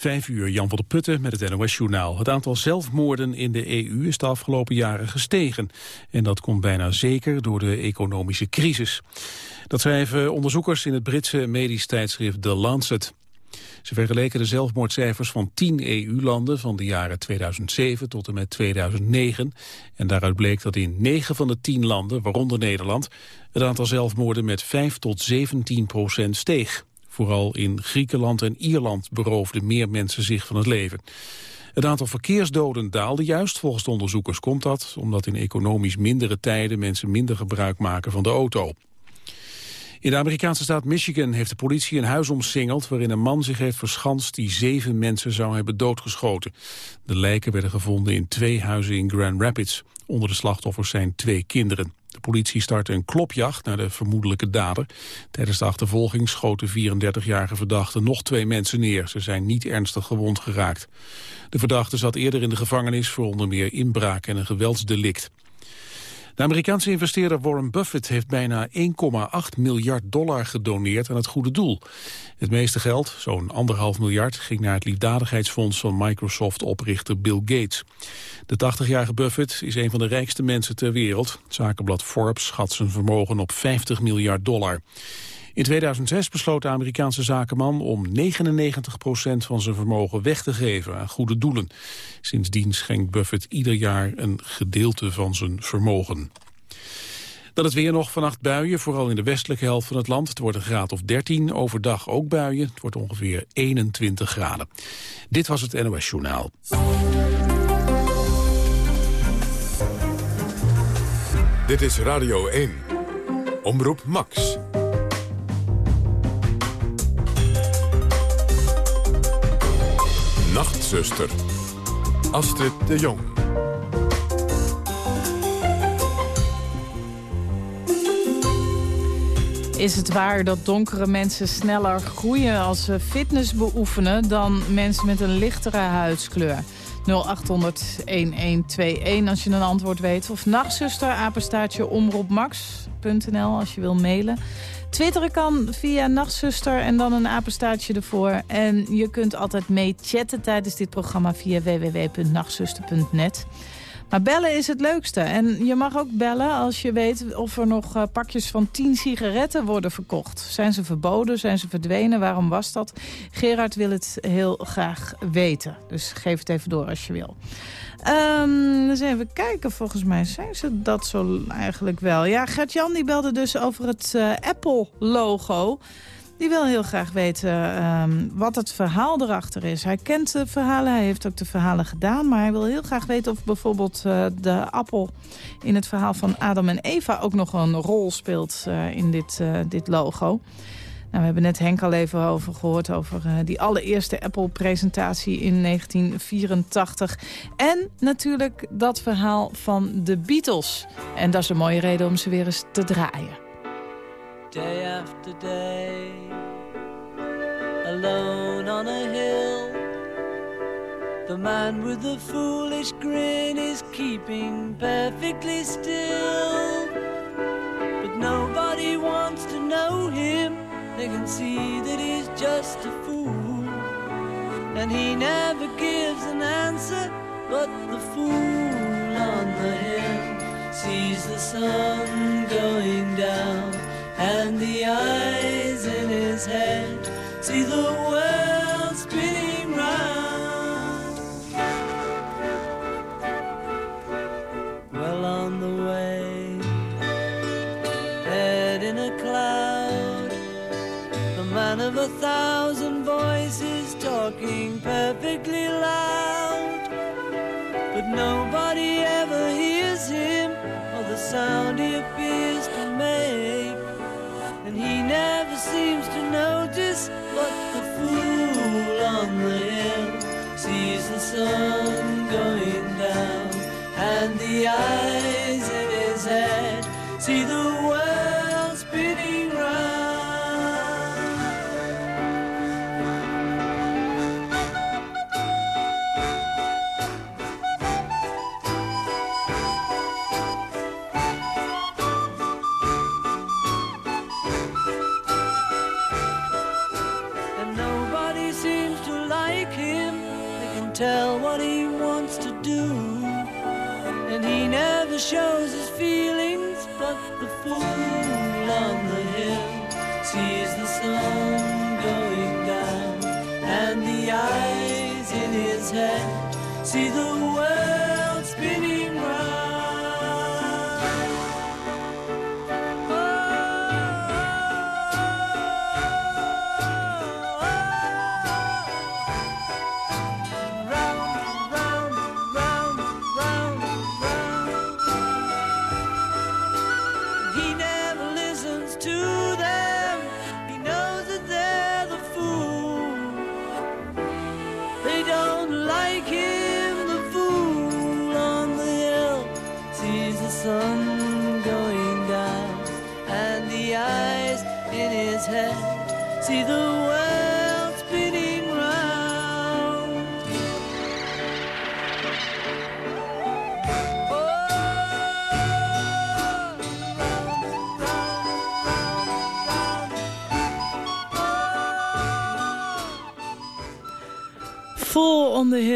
Vijf uur, Jan van der Putten met het NOS-journaal. Het aantal zelfmoorden in de EU is de afgelopen jaren gestegen. En dat komt bijna zeker door de economische crisis. Dat schrijven onderzoekers in het Britse medisch tijdschrift The Lancet. Ze vergeleken de zelfmoordcijfers van tien EU-landen van de jaren 2007 tot en met 2009. En daaruit bleek dat in negen van de tien landen, waaronder Nederland, het aantal zelfmoorden met 5 tot 17 procent steeg. Vooral in Griekenland en Ierland beroofden meer mensen zich van het leven. Het aantal verkeersdoden daalde juist. Volgens de onderzoekers komt dat omdat in economisch mindere tijden mensen minder gebruik maken van de auto. In de Amerikaanse staat Michigan heeft de politie een huis omsingeld... waarin een man zich heeft verschanst die zeven mensen zou hebben doodgeschoten. De lijken werden gevonden in twee huizen in Grand Rapids. Onder de slachtoffers zijn twee kinderen. De politie startte een klopjacht naar de vermoedelijke dader. Tijdens de achtervolging schoot de 34-jarige verdachte nog twee mensen neer. Ze zijn niet ernstig gewond geraakt. De verdachte zat eerder in de gevangenis voor onder meer inbraak en een geweldsdelict. De Amerikaanse investeerder Warren Buffett heeft bijna 1,8 miljard dollar gedoneerd aan het goede doel. Het meeste geld, zo'n anderhalf miljard, ging naar het liefdadigheidsfonds van Microsoft-oprichter Bill Gates. De 80-jarige Buffett is een van de rijkste mensen ter wereld. zakenblad Forbes schat zijn vermogen op 50 miljard dollar. In 2006 besloot de Amerikaanse zakenman om 99% van zijn vermogen weg te geven aan goede doelen. Sindsdien schenkt Buffett ieder jaar een gedeelte van zijn vermogen. Dan het weer nog vannacht buien, vooral in de westelijke helft van het land. Het wordt een graad of 13, overdag ook buien. Het wordt ongeveer 21 graden. Dit was het NOS Journaal. Dit is Radio 1. Omroep Max. Nachtzuster. Astrid de Jong. Is het waar dat donkere mensen sneller groeien als ze fitness beoefenen... dan mensen met een lichtere huidskleur? 0800-1121 als je een antwoord weet. Of nachtzuster, apenstaartje, omroepmax.nl als je wil mailen. Twitteren kan via Nachtzuster en dan een apenstaartje ervoor. En je kunt altijd mee chatten tijdens dit programma via www.nachtzuster.net. Maar bellen is het leukste. En je mag ook bellen als je weet of er nog uh, pakjes van 10 sigaretten worden verkocht. Zijn ze verboden? Zijn ze verdwenen? Waarom was dat? Gerard wil het heel graag weten. Dus geef het even door als je wil. Um, eens even kijken, volgens mij zijn ze dat zo eigenlijk wel. Ja, Gert-Jan die belde dus over het uh, Apple-logo. Die wil heel graag weten um, wat het verhaal erachter is. Hij kent de verhalen, hij heeft ook de verhalen gedaan... maar hij wil heel graag weten of bijvoorbeeld uh, de appel... in het verhaal van Adam en Eva ook nog een rol speelt uh, in dit, dit logo. Nou, we hebben net Henk al even over gehoord over die allereerste Apple-presentatie in 1984. En natuurlijk dat verhaal van de Beatles. En dat is een mooie reden om ze weer eens te draaien. Day after day, alone on a hill. The man with the foolish grin is keeping perfectly still. But nobody wants to know him. They can see that he's just a fool. And he never gives an answer, but the fool on the hill sees the sun going down, and the eyes in his head see the world seems to notice what the fool on the hill sees the sun going down and the eyes in his head see the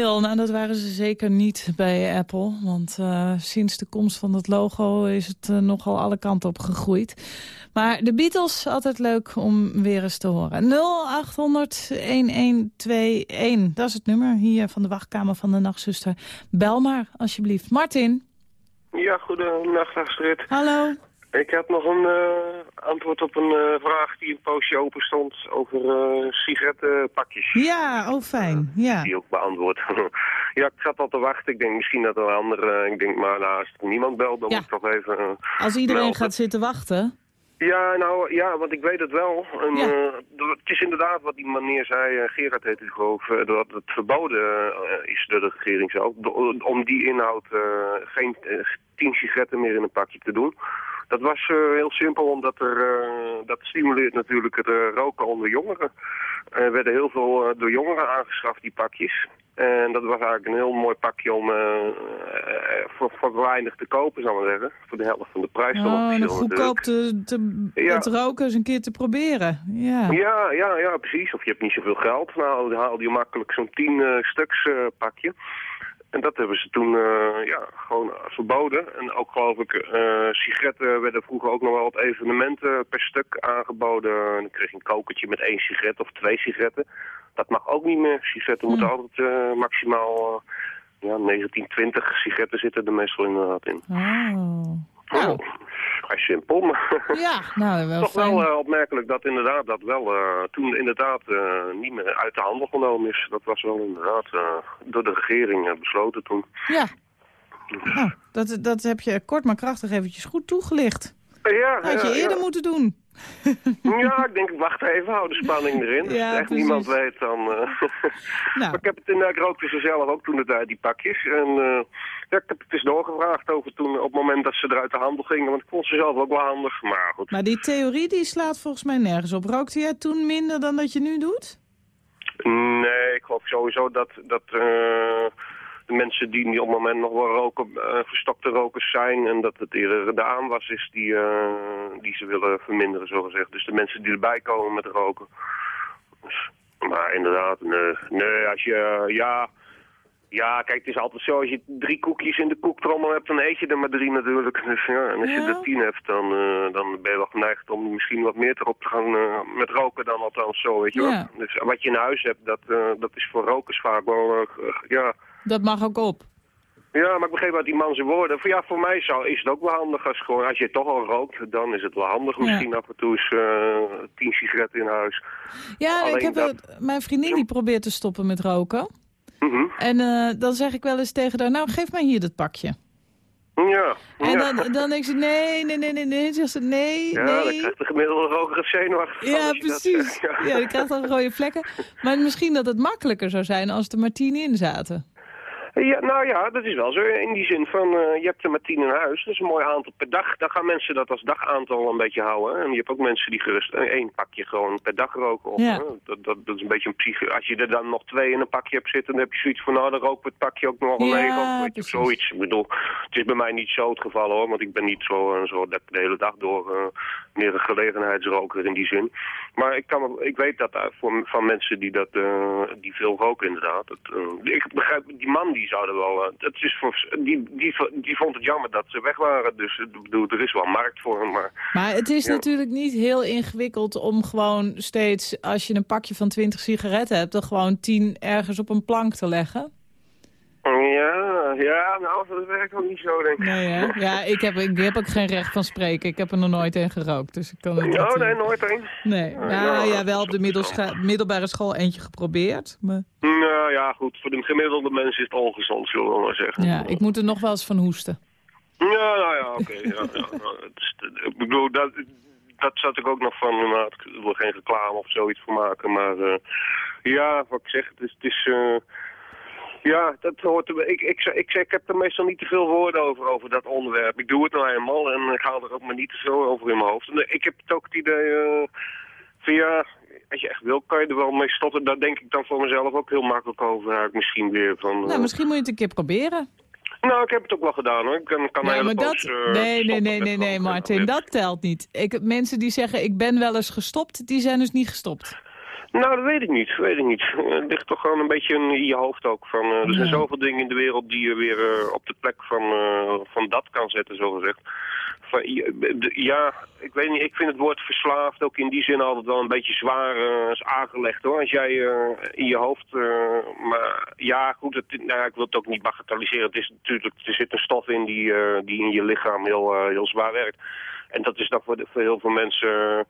Nou, dat waren ze zeker niet bij Apple. Want eh, sinds de komst van dat logo is het eh, nogal alle kanten op gegroeid. Maar de Beatles, altijd leuk om weer eens te horen. 0800-1121, dat is het nummer hier van de wachtkamer van de nachtzuster. Bel maar, alsjeblieft. Martin. Ja, goedenacht Astrid. Hallo. Ik heb nog een eh, antwoord op een eh, vraag die een poosje open stond over eh, sigarettenpakjes. Ja, oh fijn. Ja. Die ook beantwoord. ja, ik zat al te wachten. Ik denk misschien dat er een andere... ik denk, maar nou, als niemand belt, dan Ja. moet ik toch even... Als iedereen melden. gaat zitten wachten. Ja, nou, ja, want ik weet het wel. En, Ja. het is inderdaad wat die meneer zei, Gerard heet hij geloof ik, dat het verboden is door de regering zelf, do- om die inhoud geen tien sigaretten meer in een pakje te doen. Dat was eh, heel simpel, omdat er, eh, dat stimuleert natuurlijk het eh, roken onder jongeren. Er werden heel veel door jongeren aangeschaft, die pakjes. En dat was eigenlijk een heel mooi pakje om voor, voor weinig te kopen, zou ik maar zeggen. Voor de helft van de prijs. Oh, en goedkoop te, te, Ja. het roken eens een keer te proberen. Ja. Ja, ja, ja, precies. Of je hebt niet zoveel geld. Nou, dan haal je makkelijk zo'n tien stuks pakje. En dat hebben ze toen eh, ja, gewoon verboden. En ook geloof ik, eh, sigaretten werden vroeger ook nog wel op evenementen per stuk aangeboden. En dan kreeg je een kokertje met één sigaret of twee sigaretten. Dat mag ook niet meer. Sigaretten moeten altijd eh, maximaal ja, 19, 20 sigaretten zitten er meestal inderdaad in. Oh. Nou, Oh, vrij simpel, maar... ja, nou, wel Toch fijn. wel eh, opmerkelijk dat inderdaad dat wel eh, toen inderdaad eh, niet meer uit de handel genomen is. Dat was wel inderdaad door de regering besloten toen. Ja. Nou, dat, dat heb je kort maar krachtig eventjes goed toegelicht. Ja, had je ja, eerder moeten doen. Ja, ik denk, wacht even, hou de spanning erin. Als Ja, het echt precies. niemand weet, dan... eh, Nou, maar ik heb het in, ik rookte ze zelf ook toen de tijd, die pakjes. En eh, ja, ik heb het eens doorgevraagd over toen, op het moment dat ze eruit de handel gingen. Want ik vond ze zelf ook wel handig, maar goed. maar die theorie die slaat volgens mij nergens op. Rookte jij toen minder dan dat je nu doet? Nee, ik geloof sowieso dat, dat eh, de mensen die op het moment nog wel roken, eh, verstokte rokers zijn. En dat het eerder de aanwas is die, eh, die ze willen verminderen, zo gezegd. Dus de mensen die erbij komen met roken. Dus, maar inderdaad, nee, nee, als je, ja... Ja, kijk, het is altijd zo, als je drie koekjes in de koektrommel hebt, dan eet je er maar drie natuurlijk. Dus ja, en als je er tien hebt, dan, eh, dan ben je wel geneigd om misschien wat meer erop te gaan eh, met roken dan althans zo, weet je wel. Dus wat je in huis hebt, dat, eh, dat is voor rokers vaak wel, eh, ja... Dat mag ook op. Ja, maar ik begreep wat die man zijn woorden. Voor, ja, voor mij zou, is het ook wel handig als, gewoon, als je toch al rookt, dan is het wel handig Ja. misschien af en toe eens eh, tien sigaretten in huis. Ja, Alleen ik heb dat- het- mijn vriendin die probeert te stoppen met roken. Mhm. En eh, dan zeg ik wel eens tegen haar, nou geef mij hier dat pakje. Ja, En ja. dan, dan denk ze, nee, nee, nee, nee, nee. Zegt ze, nee, ja, dan nee. krijgt de gemiddelde roker zenuwachtig Ja, dat precies. Ja. Ja, die krijgt dan rode vlekken. Maar misschien dat het makkelijker zou zijn als er maar tien in zaten. Ja, nou ja, dat is wel zo. In die zin van, eh, je hebt er maar tien in huis. Dat is een mooi aantal per dag. Dan gaan mensen dat als dagaantal een beetje houden. En je hebt ook mensen die gerust één pakje gewoon per dag roken. Of, Ja. dat, dat, dat is een beetje een psyche. Als je er dan nog twee in een pakje hebt zitten, dan heb je zoiets van, nou, dan roken we het pakje ook nog Ja, leeg. Of, zoiets. Ik bedoel, het is bij mij niet zo het geval hoor. Want ik ben niet zo, eh, zo dat de hele dag door eh, meer een gelegenheidsroker in die zin. Maar ik, kan, ik weet dat voor, van mensen die, dat, die veel roken inderdaad. Eh, ik begrijp, die man die zouden wel... eh, het is voor, die, die, die vond het jammer dat ze weg waren. Dus ik bedoel, er is wel markt voor hem. Maar Maar het is Ja. natuurlijk niet heel ingewikkeld om gewoon steeds... als je een pakje van 20 sigaretten hebt... er gewoon 10 ergens op een plank te leggen. Ja, ja, nou, dat werkt ook niet zo, denk ik. Nee, hè? Ja, ik heb, ik heb ook geen recht van spreken. Ik heb er nog nooit een gerookt, dus ik kan het niet... Oh, nee, eh, nooit één. Nee, nou, nou ja, wel op de middelbare school eentje geprobeerd. Maar Nou ja, goed, voor de gemiddelde mens is het ongezond, zullen we maar zeggen. ja, ik moet er nog wel eens van hoesten. Ja, nou ja, oké. ja, ja, nou, ik bedoel, dat, dat zat ik ook nog van, nou, ik wil geen reclame of zoiets voor maken, maar eh, ja, wat ik zeg, het is, het is eh, ja, dat hoort er, ik, ik, ik, ik, ik heb er meestal niet te veel woorden over, over dat onderwerp. Ik doe het nou eenmaal en ik haal er ook maar niet te veel over in mijn hoofd. En ik heb het ook het idee, eh, van ja, als je echt wil, kan je er wel mee stoppen. Daar denk ik dan voor mezelf ook heel makkelijk over. eigenlijk misschien weer van... Nou, eh, misschien moet je het een keer proberen. nou, ik heb het ook wel gedaan hoor. Ik kan, kan hele maar dat... eh, Nee, nee, nee, nee, nee. Martin, dat telt niet. Ik, mensen die zeggen, ik ben wel eens gestopt, die zijn dus niet gestopt. Nou, dat weet ik niet. Weet ik niet. Eh, Het ligt toch gewoon een beetje in je hoofd ook. Van, eh, er zijn zoveel dingen in de wereld die je weer eh, op de plek van, van dat kan zetten, zo gezegd. Van, je- de- ja, ik weet niet. Ik vind het woord verslaafd ook in die zin altijd wel een beetje zwaar is aangelegd hoor. Als jij in je hoofd... maar ja, goed, het, nou, ik wil het ook niet bagatelliseren. Het is natuurlijk, er zit een stof in die, eh, die in je lichaam heel, heel zwaar werkt. En dat is dan voor, de- voor heel veel mensen...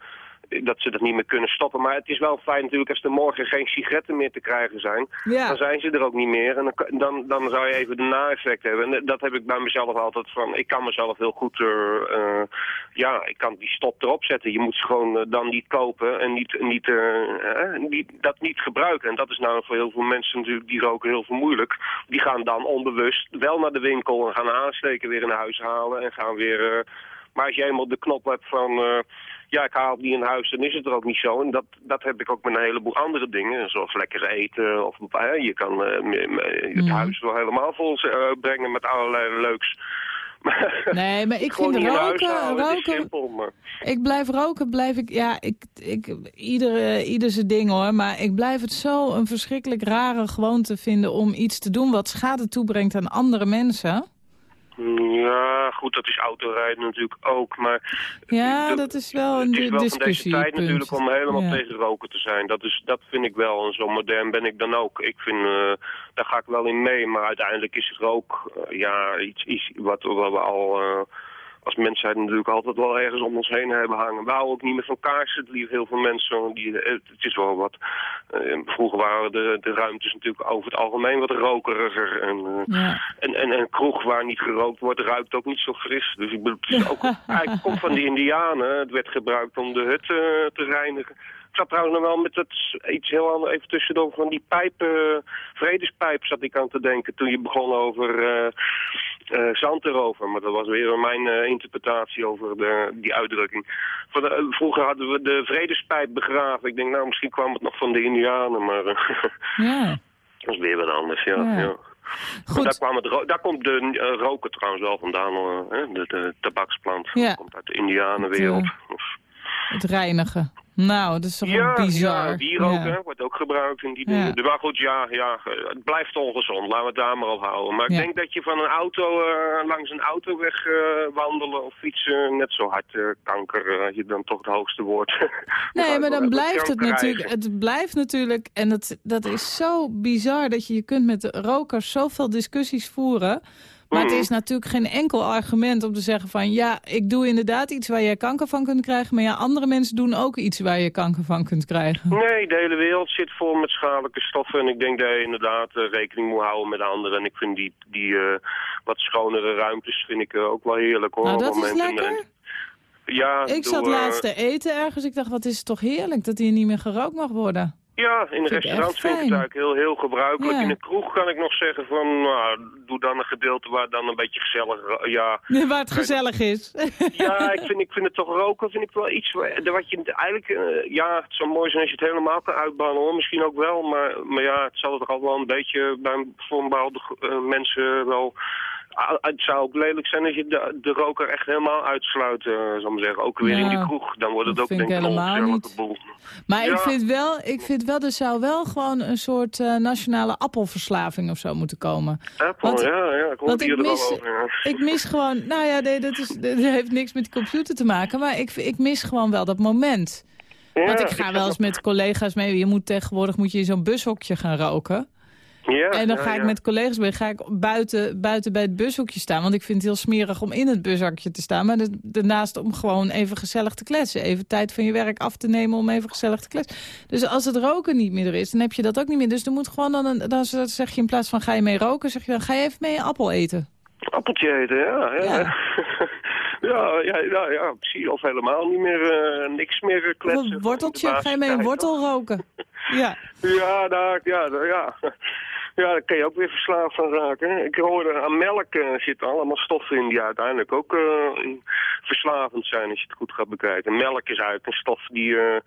dat ze dat niet meer kunnen stoppen. Maar het is wel fijn natuurlijk als er morgen geen sigaretten meer te krijgen zijn. Dan Ja, zijn ze er ook niet meer en dan, dan, dan zou je even de na-effect hebben. En dat heb ik bij mezelf altijd van, ik kan mezelf heel goed, eh, eh, ja, ik kan die stop erop zetten. Je moet ze gewoon eh, dan niet kopen en niet, niet, niet, dat niet gebruiken. En dat is nou voor heel veel mensen natuurlijk, die roken heel veel moeilijk. Die gaan dan onbewust wel naar de winkel en gaan aansteken, weer in huis halen en gaan weer... maar als je eenmaal de knop hebt van, eh, ja, ik haal niet in huis, dan is het er ook niet zo. En dat, dat heb ik ook met een heleboel andere dingen, zoals lekker eten. Of eh, je kan eh, het Mhm. huis wel helemaal vol brengen met allerlei leuks. Nee, maar ik vind roken, houden, roken, simpel. Maar, ik blijf roken, blijf ik, ja, ik, ik, ieder, ieder zijn ding hoor, maar ik blijf het zo een verschrikkelijk rare gewoonte vinden om iets te doen wat schade toebrengt aan andere mensen. Ja, goed, dat is autorijden natuurlijk ook. Maar Ja, de- dat is wel een Het is wel van deze tijd natuurlijk om helemaal Ja. tegen roken te zijn. Dat, is, dat vind ik wel. En zo modern ben ik dan ook. Ik vind, eh, daar ga ik wel in mee. Maar uiteindelijk is rook eh, ja, iets, iets wat, wat we al eh, als mensheid natuurlijk altijd wel ergens om ons heen hebben hangen. We houden ook niet meer van kaarsen. Het lief heel veel mensen. Die, eh, het is wel wat. eh, vroeger waren de, de ruimtes natuurlijk over het algemeen wat rokeriger. En, eh, Ja. en, en een kroeg waar niet gerookt wordt, ruikt ook niet zo fris. Dus ik bedoel, het is ook, eigenlijk komt van de indianen. Het werd gebruikt om de hut te reinigen. Ik zat trouwens nog wel met het, iets heel anders, even tussendoor, van die pijp, eh, vredespijp zat ik aan te denken toen je begon over eh, eh, zand erover. Maar dat was weer mijn interpretatie over de, die uitdrukking. Van de- vroeger hadden we de vredespijp begraven. Ik denk, nou, misschien kwam het nog van de indianen, maar ja. dat is weer wat anders, ja. Ja. Goed, Daar, kwam het daar komt de roken trouwens wel vandaan, hoor, hè? De, de tabaksplant. Ja. Komt uit de indianenwereld. Het reinigen. Nou, dat is toch ja, bizar. ja, dieroken Ja. wordt ook gebruikt in die Ja. Maar goed, ja, ja, het blijft ongezond. Laten we het daar maar op houden. Maar ik denk dat je van een auto eh, langs een autoweg eh, wandelen of fietsen net zo hard eh, kanker, als je dan toch het hoogste woord. Nee, maar dan blijft het kanker natuurlijk, het blijft natuurlijk, en dat, dat is zo bizar dat je, je kunt met de rokers zoveel discussies voeren. Maar het Mhm. is natuurlijk geen enkel argument om te zeggen van, ja, ik doe inderdaad iets waar je kanker van kunt krijgen, maar ja, andere mensen doen ook iets waar je kanker van kunt krijgen. Nee, de hele wereld zit vol met schadelijke stoffen. En ik denk dat je inderdaad eh, rekening moet houden met anderen. En ik vind die, die eh, wat schonere ruimtes vind ik eh, ook wel heerlijk hoor. Nou, dat is lekker. En- Ja, Ik zat doe, laatst te eten ergens, ik dacht, wat is het toch heerlijk dat hier niet meer gerookt mag worden. Ja, in een Vind ik restaurant echt vind ik het eigenlijk heel, heel gebruikelijk. Ja. In een kroeg kan ik nog zeggen van, nou, doe dan een gedeelte waar dan een beetje gezellig... Ja, Waar het gezellig is. ja ik, vind, ik vind het toch roken vind ik wel iets wat je eigenlijk... eh, ja, het zou mooi zijn als je het helemaal kan uitbannen hoor. Misschien ook wel, maar, maar ja, het zal er al wel een beetje bij voor een bepaalde eh, mensen wel... Ah, Het zou ook lelijk zijn als je de, de roker echt helemaal uitsluit, eh zal ik maar zeggen. Ook weer in die kroeg. Dan wordt het ook denk ik helemaal niet. boel. Maar ik vind wel, ik vind wel, er zou wel gewoon een soort eh, nationale appelverslaving of zo moeten komen. Apple, Want- ja, ja, ik ik hier er mis- al over. Ja. Ik mis gewoon, nou ja, nee, dat, is, dat heeft niks met de computer te maken, maar ik, ik mis gewoon wel dat moment. Want ik ga wel eens met collega's mee, je moet tegenwoordig moet je in zo'n bushokje gaan roken. Ja, En dan ja, ga ik ja. met collega's mee, ga ik buiten, buiten bij het bushokje staan. Want ik vind het heel smerig om in het bushokje te staan. Maar da- daarnaast om gewoon even gezellig te kletsen. Even tijd van je werk af te nemen om even gezellig te kletsen. Dus als het roken niet meer er is, dan heb je dat ook niet meer. Dus er moet gewoon dan, een, dan zeg je in plaats van ga je mee roken, zeg je dan ga je even mee een appel eten. Appeltje eten, ja. Ja, Ja. ja, ja, ja, ja, precies. Of helemaal niet meer, eh, niks meer kletsen. een worteltje, ga je mee een wortel roken. Ja. Ja, daar, ja, daar, ja. Ja, daar kun je ook weer verslaafd van raken. Ik hoorde aan melk eh, zitten allemaal stoffen in die uiteindelijk ook eh, verslavend zijn als je het goed gaat bekijken. Melk is eigenlijk een stof die eh,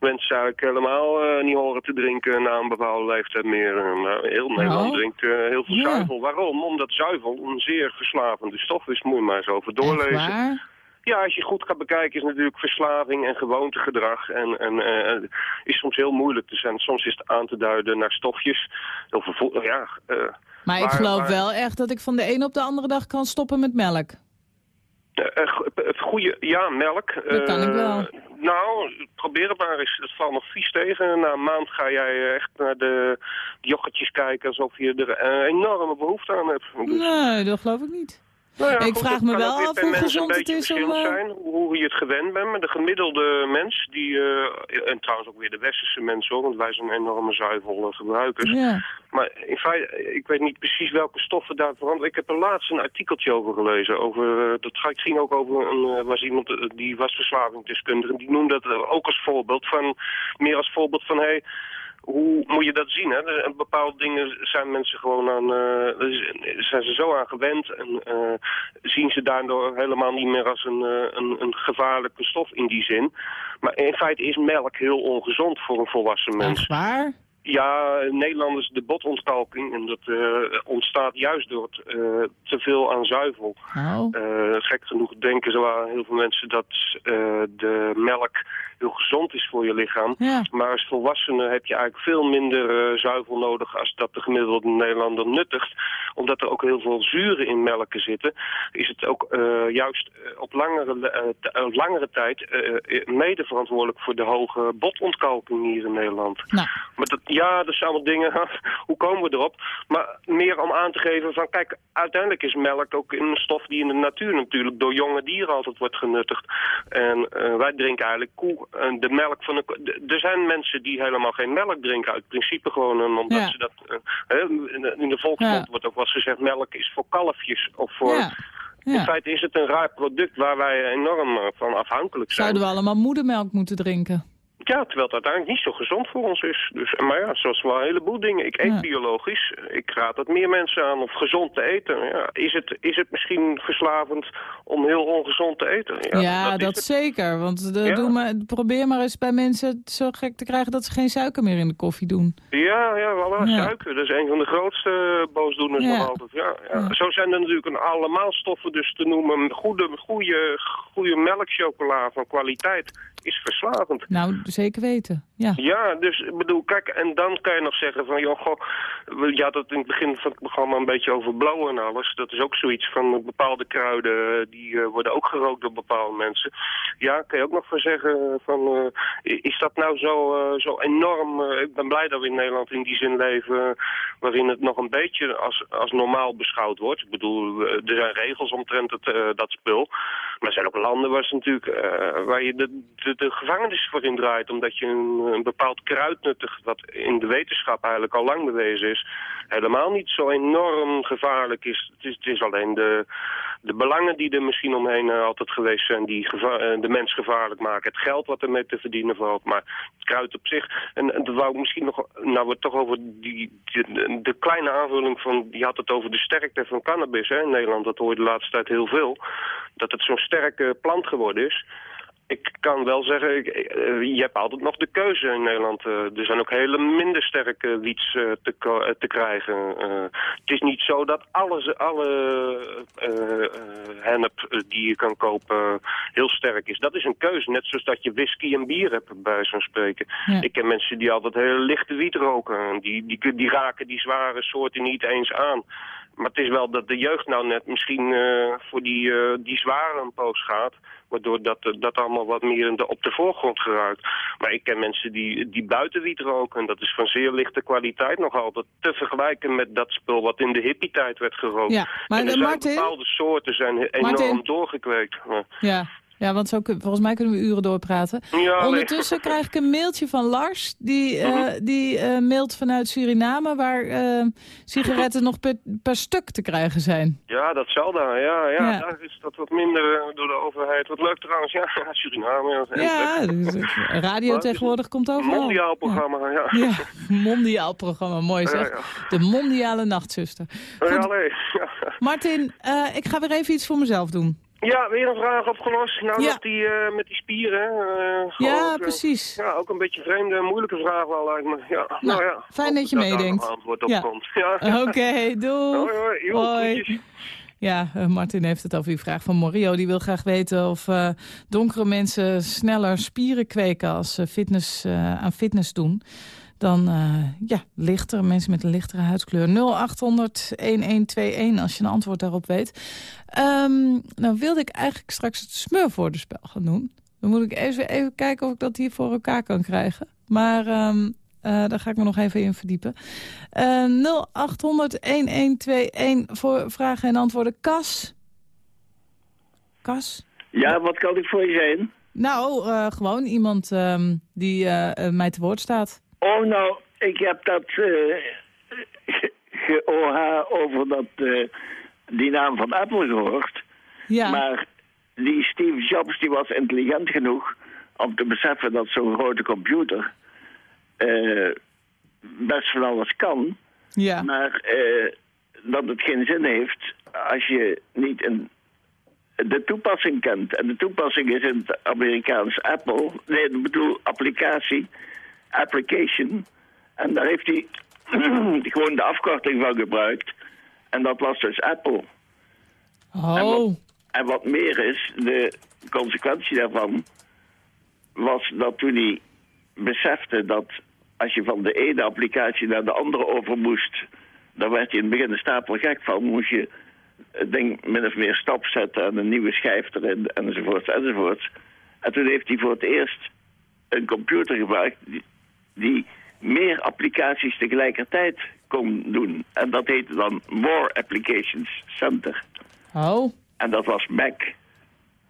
mensen eigenlijk helemaal niet horen te drinken na een bepaalde leeftijd meer. Heel Nederland Oh. drinkt heel veel Ja. zuivel. Waarom? Omdat zuivel een zeer verslavende stof is. Moet je maar eens over doorlezen. Ja, als je goed gaat bekijken is natuurlijk verslaving en gewoontegedrag. En, en eh, is soms heel moeilijk te zijn. Soms is het aan te duiden naar stofjes. Of gevoel- ja, eh, Maar ik Waar- geloof waar- wel echt dat ik van de een op de andere dag kan stoppen met melk. eh, het goede, ja, melk. Dat kan ik wel. Nou, probeer het maar eens. Het valt nog vies tegen. Na een maand ga jij echt naar de yoghurtjes kijken alsof je er een enorme behoefte aan hebt. Dus- Nee, dat geloof ik niet. Nou ja, Ik goed, vraag me wel af hoe gezond een het beetje is om, eh, zijn, hoe je het gewend bent. Maar de gemiddelde mens, die, eh, en trouwens ook weer de westerse mensen hoor, want wij zijn enorme zuivelgebruikers. Ja. Maar in feite, ik weet niet precies welke stoffen daar veranderen. Ik heb er laatst een artikeltje over gelezen. Over, eh, dat ga- het ging ook over, een, eh, was iemand eh, die was verslavingdeskundige. Die noemde dat eh, ook als voorbeeld van, meer als voorbeeld van, hey, hoe moet je dat zien? Hè? Bepaalde dingen zijn mensen gewoon aan, daar is- zijn ze zo aan gewend en eh, zien ze daardoor helemaal niet meer als een, eh, een, een gevaarlijke stof in die zin. Maar in feite is melk heel ongezond voor een volwassen mens. Echt waar? Ja, in Nederland is de botontkalking en dat eh, ontstaat juist door het eh, te veel aan zuivel. Nou, Eh, gek genoeg denken zo heel veel mensen dat de melk heel gezond is voor je lichaam. ja. Maar als volwassene heb je eigenlijk veel minder zuivel nodig als dat de gemiddelde Nederlander nuttigt. Omdat er ook heel veel zuren in melken zitten, is het ook juist op langere, langere tijd mede verantwoordelijk voor de hoge botontkalking hier in Nederland. Nou, Maar dat, ja, dat zijn allemaal dingen, hoe komen we erop? Maar meer om aan te geven van, kijk, uiteindelijk is melk ook een stof die in de natuur natuurlijk door jonge dieren altijd wordt genuttigd. En eh, wij drinken eigenlijk koe, en de melk van de Er zijn mensen die helemaal geen melk drinken, uit principe gewoon, en omdat Ja. ze dat, eh, in de- in volksmond Ja. wordt ook wel eens gezegd, melk is voor kalfjes of voor... ja. In ja. feite is het een raar product waar wij enorm eh, van afhankelijk zijn. Zouden we allemaal moedermelk moeten drinken? Ja, terwijl het uiteindelijk niet zo gezond voor ons is. Dus, maar ja, zoals wel een heleboel dingen. Ik eet Ja. biologisch. Ik raad het meer mensen aan of gezond te eten. Ja, is, het, is het misschien verslavend om heel ongezond te eten? Ja, is dat, zeker. Want de, Ja. doe maar, probeer maar eens bij mensen zo gek te krijgen dat ze geen suiker meer in de koffie doen. Ja, ja, voilà, Ja. suiker. Dat is een van de grootste boosdoeners Ja. nog altijd. Ja, ja. Ja. Zo zijn er natuurlijk een allemaal stoffen dus te noemen. Goede, goede, goede melkchocola van kwaliteit is verslavend. Nou, zeker weten. Ja. Ja, dus ik bedoel, kijk, en dan kan je nog zeggen van, joh, goh, je had in het begin van het programma een beetje over blowen en alles. Dat is ook zoiets van eh, bepaalde kruiden, eh, die eh, worden ook gerookt door bepaalde mensen. Ja, kan je ook nog van zeggen van, is dat nou zo, zo enorm, ik ben blij dat we in Nederland in die zin leven, waarin het nog een beetje als, als normaal beschouwd wordt. Ik bedoel, er zijn regels omtrent het, dat spul. Maar er zijn ook landen waar, ze natuurlijk, waar je de, de, de gevangenis voor in draait. Omdat je een, bepaald kruid nuttigt, wat in de wetenschap eigenlijk al lang bewezen is. Helemaal niet zo enorm gevaarlijk is. Het is, het is alleen de, de belangen die er misschien omheen altijd geweest zijn... die de mens gevaarlijk maken. Het geld wat ermee te verdienen valt. Maar het kruid op zich... En, en dat wou misschien nog... Nou, we toch over die, de, kleine aanvulling van... Je had het over de sterkte van cannabis hè, in Nederland. Dat hoor je de laatste tijd heel veel. Dat het zo'n sterke plant geworden is ik kan wel zeggen, eh, je hebt altijd nog de keuze in Nederland. Eh, er zijn ook hele minder sterke wiets uh, te, te, krijgen. het is niet zo dat alles, alle hennep die je kan kopen heel sterk is. Dat is een keuze, net zoals dat je whisky en bier hebt, bij zo'n spreken. Ik ken mensen die altijd hele lichte wiet roken. Die, die, die raken die zware soorten niet eens aan. Maar het is wel dat de jeugd nou net misschien voor die, die zware een poos gaat waardoor dat, eh, dat allemaal wat meer in de, op de voorgrond geraakt. Maar ik ken mensen die, die buitenwiet roken. En dat is van zeer lichte kwaliteit nog altijd te vergelijken met dat spul wat in de hippie-tijd werd gerookt. Ja, maar en er zijn bepaalde soorten zijn enorm doorgekweekt. Ja, ja, want zo, volgens mij kunnen we uren doorpraten. Ja, Ondertussen krijg ik een mailtje van Lars. Die, uh, die uh, mailt vanuit Suriname waar uh, sigaretten nog per, per, stuk te krijgen zijn. Ja, dat zal daar. Ja, ja, ja. daar is dat wat minder door de overheid. Wat leuk trouwens. Ja, Suriname. Ja, dus, radio tegenwoordig komt overal. Mondiaal programma, ja. ja. mondiaal programma, mooi zeg. De mondiale nachtzuster. Goed. Ja. Martin, ik ga weer even iets voor mezelf doen. Ja, weer een vraag opgelost. Nou, met, die, uh, met die spieren. Uh, ja, precies. ja, ook een beetje een vreemde, moeilijke vraag wel, lijkt me. Ja, nou, nou ja. Fijn dat je meedenkt. antwoord op ja. komt. Ja. Oké, okay, doei. Hoi, hoi. Jo, hoi. Ja, Martin heeft het over uw vraag van Morio. Die wil graag weten of donkere mensen sneller spieren kweken als ze fitness, aan fitness doen dan uh, ja, lichter, mensen met een lichtere huidskleur. 0800-1121 als je een antwoord daarop weet. Um, nou wilde ik eigenlijk straks het smurfwoordenspel gaan doen. Dan moet ik even, even kijken of ik dat hier voor elkaar kan krijgen. Maar um, uh, daar ga ik me nog even in verdiepen. Uh, 0800-1121 voor vragen en antwoorden. Kas? Kas? Ja, wat kan ik voor je zijn? Nou, uh, gewoon iemand um, die mij te woord staat. Oh, nou, ik heb dat uh, ge over dat, uh, die naam van Apple gehoord. Ja. Maar die Steve Jobs die was intelligent genoeg om te beseffen dat zo'n grote computer uh, best van alles kan. Ja. Maar dat het geen zin heeft als je niet een, de toepassing kent. En de toepassing is in het Amerikaans Apple. Nee, ik bedoel applicatie application. En daar heeft hij gewoon de afkorting van gebruikt. En dat was dus Apple. Oh. En wat, en wat meer is, de consequentie daarvan was dat toen hij besefte dat als je van de ene applicatie naar de andere over moest, dan werd je in het begin een stapel gek van, moest je het ding min of meer stopzetten en een nieuwe schijf erin enzovoort enzovoort. En toen heeft hij voor het eerst een computer gebruikt die meer applicaties tegelijkertijd kon doen. En dat heette dan More Applications Center. Oh. En dat was Mac.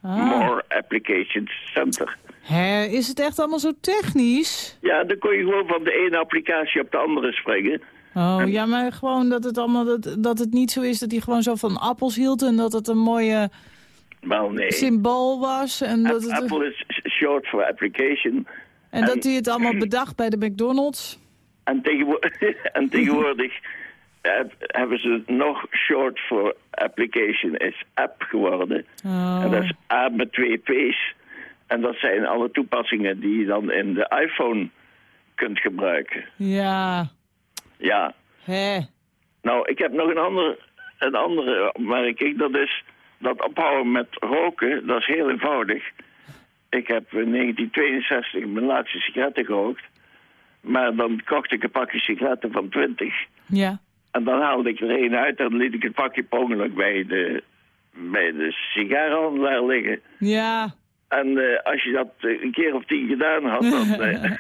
Ah. More Applications Center. Hé, is het echt allemaal zo technisch? Ja, dan kon je gewoon van de ene applicatie op de andere springen. Oh, ja, maar gewoon dat het allemaal dat, dat het niet zo is dat hij gewoon zo van appels hield en dat het een mooie Wel, nee. symbool was. En dat het... Apple is short for application. En, dat hij het allemaal bedacht bij de McDonald's? En, en tegenwoordig hebben ze nog short for application is app geworden. Oh. En dat is A met twee P's. En dat zijn alle toepassingen die je dan in de iPhone kunt gebruiken. Ja. Ja. Hé. Nou, ik heb nog een andere, een andere opmerking. Dat is dat ophouden met roken, dat is heel eenvoudig. Ik heb in 1962 mijn laatste sigaretten gerookt. Maar dan kocht ik een pakje sigaretten van 20. Ja. En dan haalde ik er één uit en liet ik het pakje per ongeluk bij de, bij de sigarenhandelaar liggen. Ja. En uh, als je dat uh, een keer of tien gedaan had, dan, uh,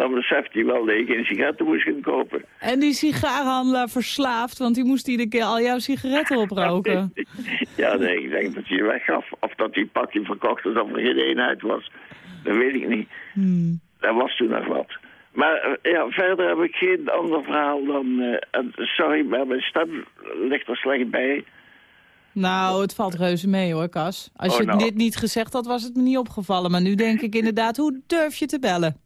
dan beseft hij wel dat je geen sigaretten moest gaan kopen. En die sigarenhandelaar verslaafd, want die moest iedere keer al jouw sigaretten oproken. ja, nee, ik denk dat hij weggaf. Of dat hij pakje verkocht alsof er geen uit was. Dat weet ik niet. Hmm. Dat was toen nog wat. Maar ja, verder heb ik geen ander verhaal dan... sorry, maar mijn stem ligt er slecht bij. Nou, het valt reuze mee hoor, Cas. Als Oh, je nou. dit niet gezegd had, was het me niet opgevallen. Maar nu denk ik inderdaad, hoe durf je te bellen?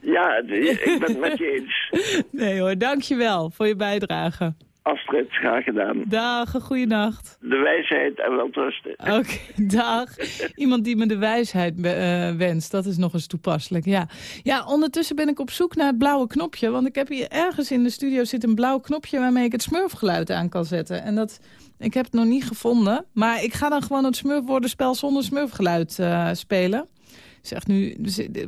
Ja, ik ben het met je eens. Nee hoor, dankjewel voor je bijdrage. Astrid, graag gedaan. Dag, een goede nacht. De wijsheid en welterusten. Oké, dag. Iemand die me de wijsheid eh, wenst, dat is nog eens toepasselijk. Ja. ja, ondertussen ben ik op zoek naar het blauwe knopje. Want ik heb hier ergens in de studio zit een blauw knopje... waarmee ik het smurfgeluid aan kan zetten. En dat, ik heb het nog niet gevonden. Maar ik ga dan gewoon het smurfwoordenspel zonder smurfgeluid eh, spelen. Zeg nu,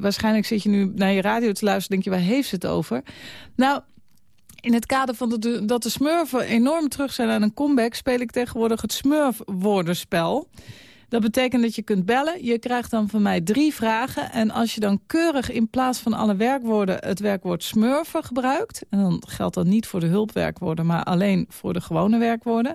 waarschijnlijk zit je nu naar je radio te luisteren... denk je, waar heeft ze het over? Nou, in het kader van dat de smurfen enorm terug zijn aan een comeback... speel ik tegenwoordig het smurfwoordenspel. Dat betekent dat je kunt bellen. Je krijgt dan van mij drie vragen. En als je dan keurig in plaats van alle werkwoorden... het werkwoord smurfen gebruikt... en dan geldt dat niet voor de hulpwerkwoorden... maar alleen voor de gewone werkwoorden...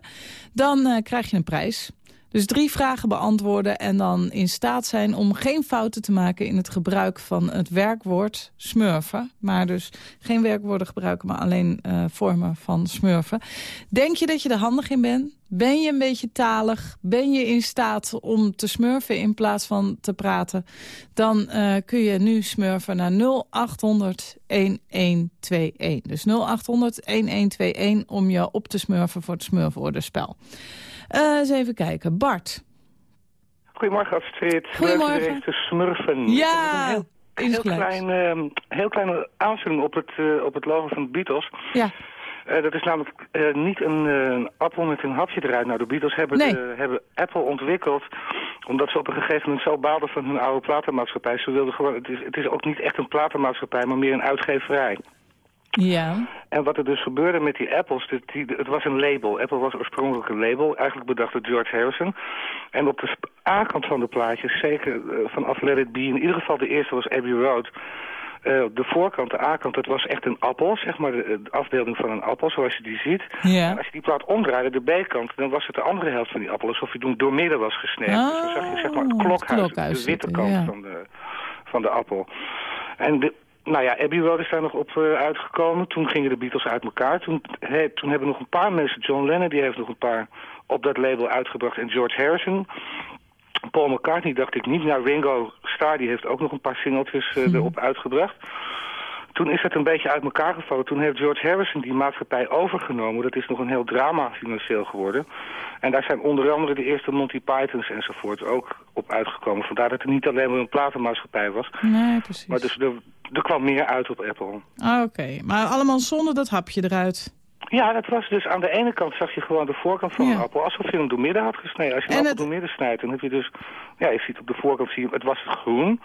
dan eh, krijg je een prijs. Dus drie vragen beantwoorden en dan in staat zijn om geen fouten te maken in het gebruik van het werkwoord smurfen. Maar dus geen werkwoorden gebruiken, maar alleen uh, vormen van smurfen. Denk je dat je er handig in bent? Ben je een beetje talig? Ben je in staat om te smurfen in plaats van te praten? Dan uh, kun je nu smurfen naar 0800 1121. Dus 0800 1121 om je op te smurfen voor het smurfwoordenspel. Uh, eens even kijken. Bart. Goedemorgen Astrid. Goedemorgen. te smurfen. Ja, een heel, heel, klein, uh, heel kleine aanvulling op het, uh, op het logo van de Beatles. Ja. Uh, dat is namelijk uh, niet een, een, appel met een hapje eruit. Nou, de Beatles hebben, nee. de, hebben Apple ontwikkeld omdat ze op een gegeven moment zo baalden van hun oude platenmaatschappij. Ze wilden gewoon, het is, het is ook niet echt een platenmaatschappij, maar meer een uitgeverij. Ja. En wat er dus gebeurde met die apples, die, het was een label. Apple was oorspronkelijk een label, eigenlijk bedacht door George Harrison. En op de A-kant van de plaatjes, zeker uh, vanaf Let It Be, in ieder geval de eerste was Abbey Road... Uh, de voorkant, de A-kant, dat was echt een appel, zeg maar, de, de, afbeelding van een appel, zoals je die ziet. En als je die plaat omdraaide, de B-kant, dan was het de andere helft van die appel, alsof hij door midden was gesneden. Oh, dus dan zag je zeg maar het klokhuis, het klokhuis de witte kant ja. van, de, van de appel. En de, nou ja, Abbey Road is daar nog op uh, uitgekomen. Toen gingen de Beatles uit elkaar. Toen, he, toen hebben nog een paar mensen, John Lennon, die heeft nog een paar op dat label uitgebracht. En George Harrison. Paul McCartney dacht ik niet. Nou, Ringo Starr, die heeft ook nog een paar singeltjes uh, Mhm. erop uitgebracht. Toen is het een beetje uit elkaar gevallen. Toen heeft George Harrison die maatschappij overgenomen. Dat is nog een heel drama financieel geworden. En daar zijn onder andere de eerste Monty Pythons enzovoort ook op uitgekomen. Vandaar dat het niet alleen maar een platenmaatschappij was. Nee, precies. Maar dus er, er kwam meer uit op Apple. Ah, Oké, okay. maar allemaal zonder dat hapje eruit. Ja, dat was dus aan de ene kant zag je gewoon de voorkant van Ja. een appel. Alsof je hem door midden had gesneden. Als je een En appel het- door midden snijdt, dan heb je dus... Ja, je ziet op de voorkant, zie je, het was groen.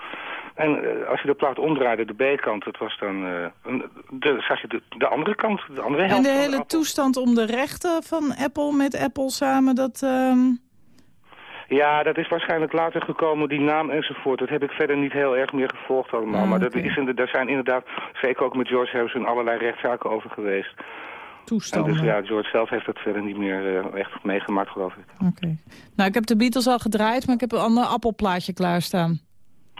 En eh, als je de plaat omdraaide, de B-kant, dat was dan... eh, een, de, zag je de, de andere kant, de andere helft En de van hele toestand om de rechten van Apple met Apple samen, dat... ehm, Ja, dat is waarschijnlijk later gekomen, die naam enzovoort. Dat heb ik verder niet heel erg meer gevolgd allemaal. Ah, maar dat is, daar zijn inderdaad, zeker ook met George Harrison, allerlei rechtszaken over geweest. En toestanden. dus ja, George zelf heeft dat verder niet meer eh, echt meegemaakt, geloof ik. Oké. Nou, ik heb de Beatles al gedraaid, maar ik heb een ander appelplaatje klaarstaan.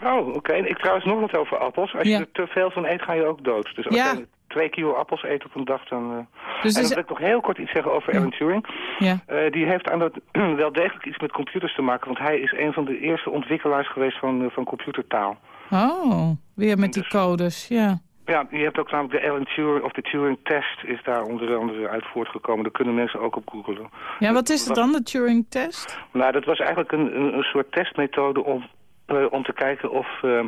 Oh, oké. Ik trouwens nog wat over appels. Als Ja. je er te veel van eet, ga je ook dood. Dus als Ja. je twee kilo appels eet op een dag, dan... eh, Dus en dus, dan wil ik nog heel kort iets zeggen over Alan Turing. ja. Eh, die heeft aan dat wel degelijk iets met computers te maken, want hij is een van de eerste ontwikkelaars geweest van, van computertaal. Oh, weer met die Dus- codes, ja. Ja, je hebt ook namelijk de Alan Turing, of de Turing test is daar onder andere uit voortgekomen. Daar kunnen mensen ook op googelen. Ja, wat is het dan, de Turing-test? Nou, dat was eigenlijk een, een, soort testmethode om, eh, om te kijken of... eh,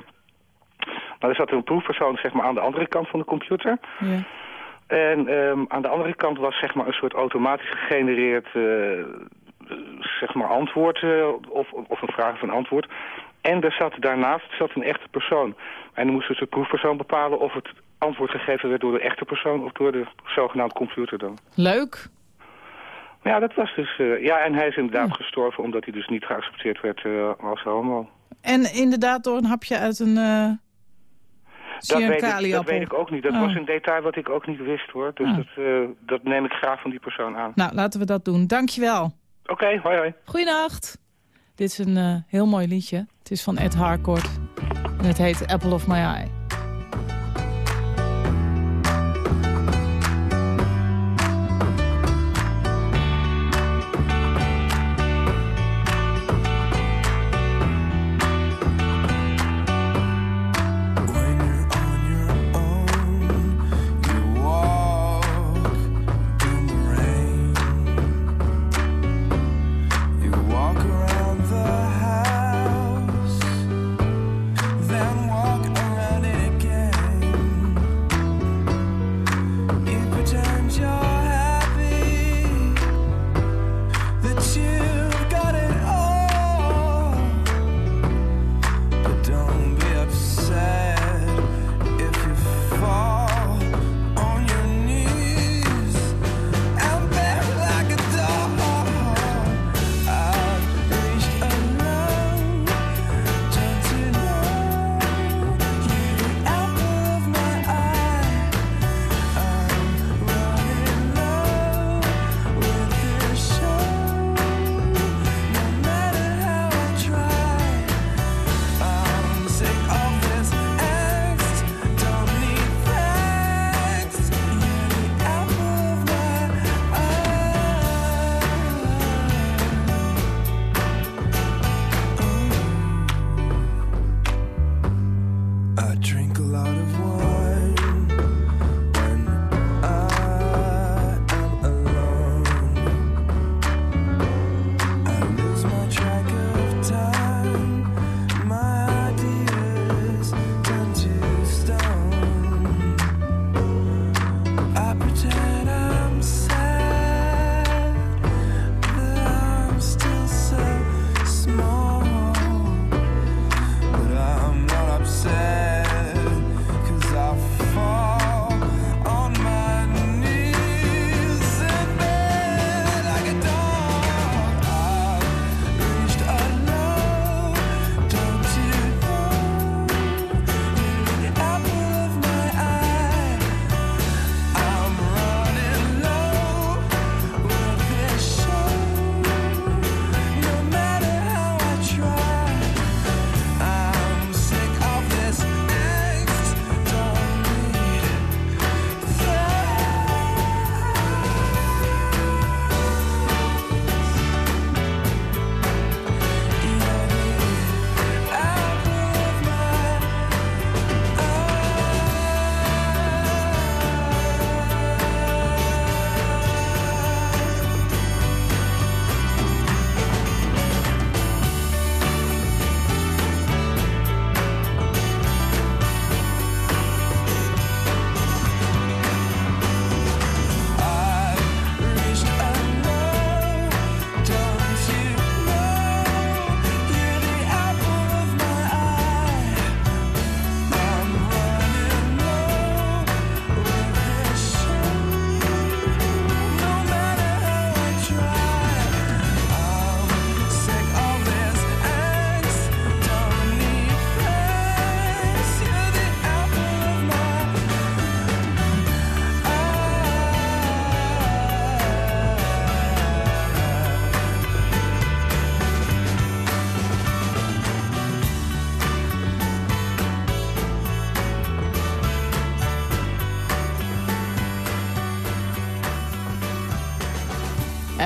nou, er zat een proefpersoon zeg maar, aan de andere kant van de computer. Ja. En ehm, aan de andere kant was zeg maar, een soort automatisch gegenereerd eh, zeg maar antwoord of, of een vraag of een antwoord. En er zat daarnaast zat een echte persoon. En dan moest dus de proefpersoon bepalen of het antwoord gegeven werd door de echte persoon of door de zogenaamde computer dan. Leuk. Ja, dat was dus... eh, ja, en hij is inderdaad gestorven omdat hij dus niet geaccepteerd werd eh, als homo. En inderdaad door een hapje uit een uh, Dat weet, ik, dat weet ik ook niet. Dat Oh. was een detail wat ik ook niet wist hoor. Dus Ah. dat, dat neem ik graag van die persoon aan. Nou, laten we dat doen. Dankjewel. Oké, hoi hoi. Goeienacht. Dit is een eh, heel mooi liedje. Het is van Ed Harcourt. En het heet Apple of My Eye.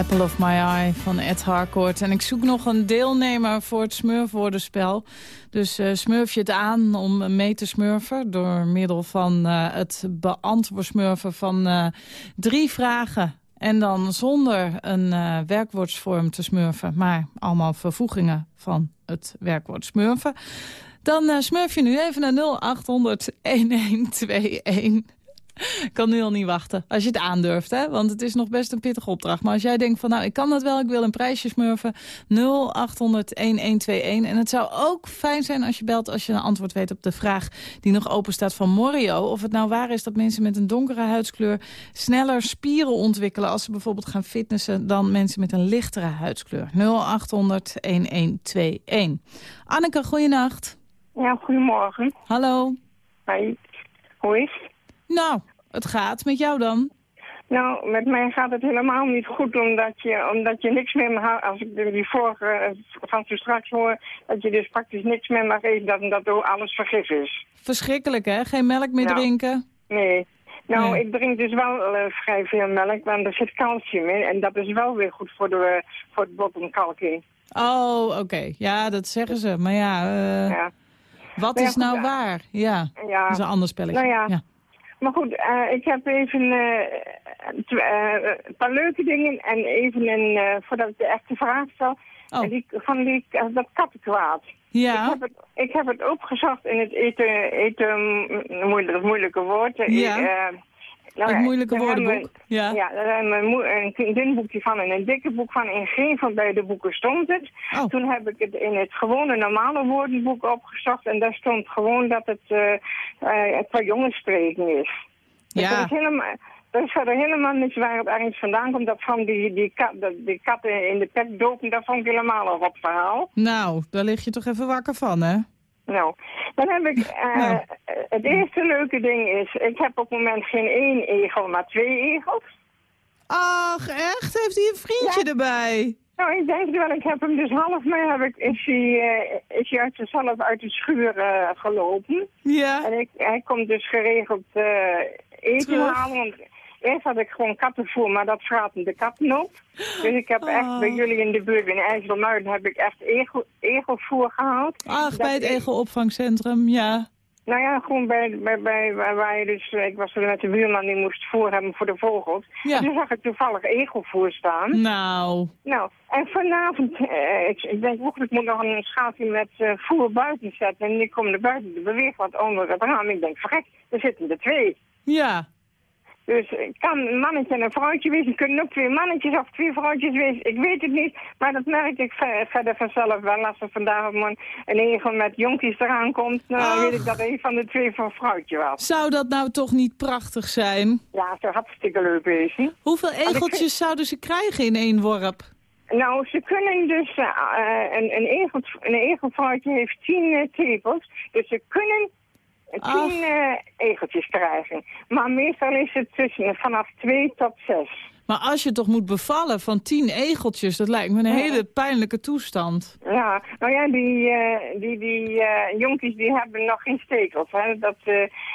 Apple of My Eye van Ed Harcourt. En ik zoek nog een deelnemer voor het smurfwoordenspel. Dus uh, smurf je het aan om mee te smurfen... door middel van uh, het beantwoordsmurfen van uh, drie vragen. En dan zonder een werkwoordsvorm te smurfen... maar allemaal vervoegingen van het werkwoord smurfen... Dan smurf je nu even naar 0800 1121. Ik kan nu al niet wachten. Als je het aandurft, hè? Want het is nog best een pittige opdracht. Maar als jij denkt van, nou, ik kan dat wel, ik wil een prijsje smurfen. 0800-1121. En het zou ook fijn zijn als je belt als je een antwoord weet op de vraag die nog open staat van Morio. Of het nou waar is dat mensen met een donkere huidskleur sneller spieren ontwikkelen als ze bijvoorbeeld gaan fitnessen dan mensen met een lichtere huidskleur. 0800-1121. Anneke, goeienacht. Ja, goedemorgen. Hallo. Hoi. Hoe is het? Nou, het gaat. Met jou dan? Nou, met mij gaat het helemaal niet goed, omdat je, omdat je niks meer mag... Als ik die vorige eh, van zo straks hoor, dat je dus praktisch niks meer mag eten, dat, dat alles vergif is. Verschrikkelijk, hè? Geen melk meer drinken? Nee. Nou, ik drink dus wel uh, vrij veel melk, want er zit calcium in. En dat is wel weer goed voor, de, voor het botontkalking. Oh, oké. Ja, dat zeggen ze. Maar ja, uh, ja. wat is nou waar? Ja, ja, dat is een ander spelletje. Nou ja. Maar goed, uh, ik heb even uh, een paar leuke dingen en even een, voordat ik de echte vraag stel, oh. die, van die, dat kattenkwaad. Ja. Ik heb, het, ik heb het opgezocht in het eten, eten moeilijk, moeilijke woord. Ja. Nou, het moeilijke woordenboek. ja. ja, daar hebben we een dun boekje van en een dikke boek van. In geen van beide boeken stond het. Oh. Toen heb ik het in het gewone normale woordenboek opgezocht. En daar stond gewoon dat het uh, uh, jongensstreken is. Dus ja. Dat is, helemaal, dat is verder helemaal niets waar het ergens vandaan komt. Dat van die, die, kat, die katten in de pet dopen, dat vond ik helemaal een rot verhaal. Nou, daar lig je toch even wakker van, hè? Nou, dan heb ik... Uh, nou. Het eerste leuke ding is, ik heb op het moment geen één egel, maar twee egels. Ach, echt? Heeft hij een vriendje erbij? Nou, ik denk wel, ik heb hem dus half mee, heb ik, is hij, uh, is hij uit zichzelf uit de schuur uh, gelopen. Ja. En ik, hij komt dus geregeld eten Terug. halen, want Eerst had ik gewoon kattenvoer, maar dat vraten de katten op. Dus ik heb echt bij oh. jullie in de buurt, in IJsselmuiden, heb ik echt egel, egelvoer gehaald. Ach, bij het egelopvangcentrum, ja. Nou ja, gewoon bij, bij, bij waar je dus, ik was er met de buurman die moest voer hebben voor de vogels. Ja. En toen zag ik toevallig egelvoer staan. Nou. Nou, en vanavond, eh, ik, ik denk ook, ik moet nog een schaaltje met uh, voer buiten zetten. En ik kom er buiten, er beweegt wat onder het raam. Ik denk, vergek, er zitten er twee. Ja. Dus kan een mannetje en een vrouwtje wezen. Kunnen ook twee mannetjes of twee vrouwtjes wezen. Ik weet het niet. Maar dat merk ik verder vanzelf wel. Als er vandaag op een, een egel met jonkies eraan komt, dan weet ik dat een van de twee een vrouwtje was. Zou dat nou toch niet prachtig zijn? Ja, zo hartstikke leuk wezen. Hoeveel egeltjes zouden ze krijgen in één worp? Nou, ze kunnen dus, uh, een, een, egel, een egelvrouwtje heeft tien uh, tepels. Dus ze kunnen tien uh, egeltjes krijgen. Maar meestal is het tussen vanaf twee tot zes. Maar als je toch moet bevallen van tien egeltjes, dat lijkt me een hele pijnlijke toestand. Ja, nou ja, die, uh, die, die uh, jonkies die hebben nog geen stekels. Hè. Dat,